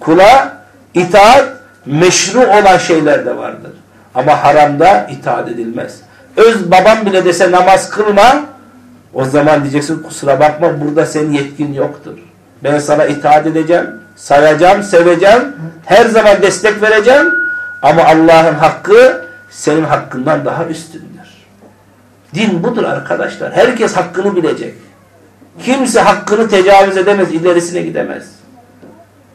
Kula itaat meşru olan şeyler de vardır. Ama haramda itaat edilmez. Öz babam bile dese namaz kılma o zaman diyeceksin kusura bakma burada senin yetkin yoktur. Ben sana itaat edeceğim, sayacağım, seveceğim, her zaman destek vereceğim ama Allah'ın hakkı senin hakkından daha üstündür. Din budur arkadaşlar. Herkes hakkını bilecek. Kimse hakkını tecavüz edemez, ilerisine gidemez.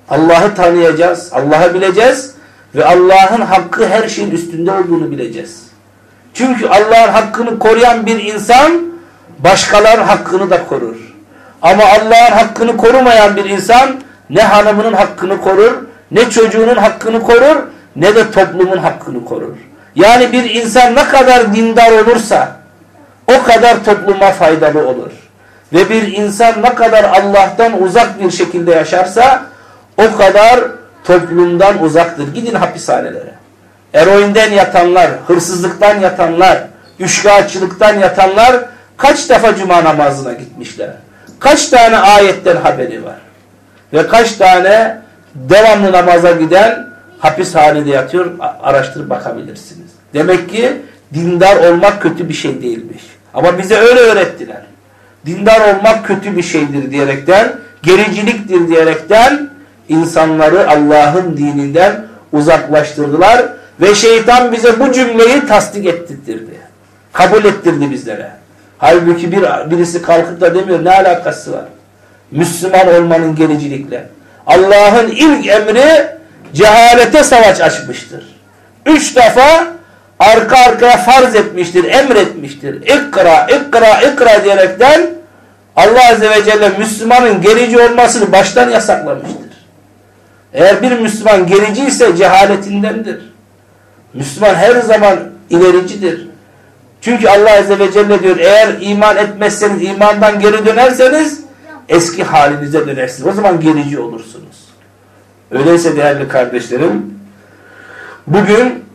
Allah'ı tanıyacağız, Allah'ı bileceğiz ve Allah'ın hakkı her şeyin üstünde olduğunu bileceğiz. Çünkü Allah'ın hakkını koruyan bir insan başkalarının hakkını da korur. Ama Allah'ın hakkını korumayan bir insan ne hanımının hakkını korur, ne çocuğunun hakkını korur, ne de toplumun hakkını korur. Yani bir insan ne kadar dindar olursa o kadar topluma faydalı olur. Ve bir insan ne kadar Allah'tan uzak bir şekilde yaşarsa o kadar toplumdan uzaktır. Gidin hapishanelere. Eroinden yatanlar, hırsızlıktan yatanlar, üçkağıtçılıktan yatanlar kaç defa cuma namazına gitmişler. Kaç tane ayetten haberi var. Ve kaç tane devamlı namaza giden hapishanede yatıyor araştırıp bakabilirsiniz. Demek ki dindar olmak kötü bir şey değilmiş. Ama bize öyle öğrettiler. Dindar olmak kötü bir şeydir diyerekten, gericiliktir diyerekten insanları Allah'ın dininden uzaklaştırdılar ve şeytan bize bu cümleyi tasdik ettirdi. Kabul ettirdi bizlere. Halbuki bir, birisi kalkıp da demiyor ne alakası var? Müslüman olmanın gericilikle. Allah'ın ilk emri cehalete savaş açmıştır. Üç defa arka arkaya farz etmiştir, emretmiştir. İkra, ikra, ikra diyerekten Allah Azze ve Celle Müslümanın gerici olmasını baştan yasaklamıştır. Eğer bir Müslüman gerici ise cehaletindendir. Müslüman her zaman ilericidir. Çünkü Allah Azze ve Celle diyor eğer iman etmezseniz, imandan geri dönerseniz eski halinize dönersiniz. O zaman gerici olursunuz. Öyleyse değerli kardeşlerim, bugün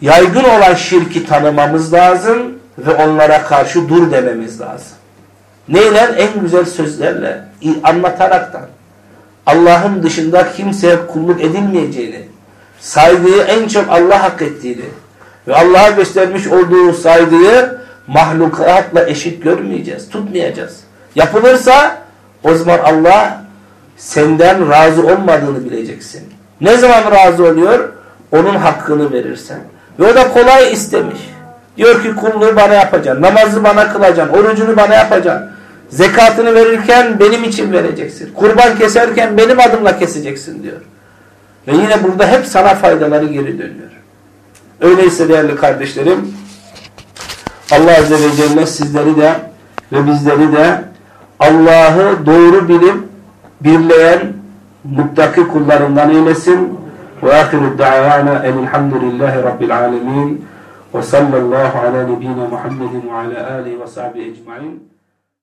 yaygın olan şirki tanımamız lazım ve onlara karşı dur dememiz lazım. Neyle? En güzel sözlerle, anlataraktan. Allah'ın dışında kimseye kulluk edilmeyeceğini, saygıyı en çok Allah hak ettiğini ve Allah'a göstermiş olduğu saygıyı mahlukatla eşit görmeyeceğiz, tutmayacağız. Yapılırsa o zaman Allah senden razı olmadığını bileceksin. Ne zaman razı oluyor? Onun hakkını verirsen. Ve o da kolay istemiş. Diyor ki kulluğu bana yapacaksın, namazı bana kılacaksın, orucunu bana yapacaksın. Zekatını verirken benim için vereceksin. Kurban keserken benim adımla keseceksin diyor. Ve yine burada hep sana faydaları geri dönüyor. Öyleyse değerli kardeşlerim Allah Azze ve Celle sizleri de ve bizleri de Allah'ı doğru bilip birleyen muttaki kullarından eylesin. Ve ahiru da'vana elhamdülillahi rabbil alemin. Ve sallallahu ala nebiyyina Muhammedin ve ala alihi ve sahbihi ecmain.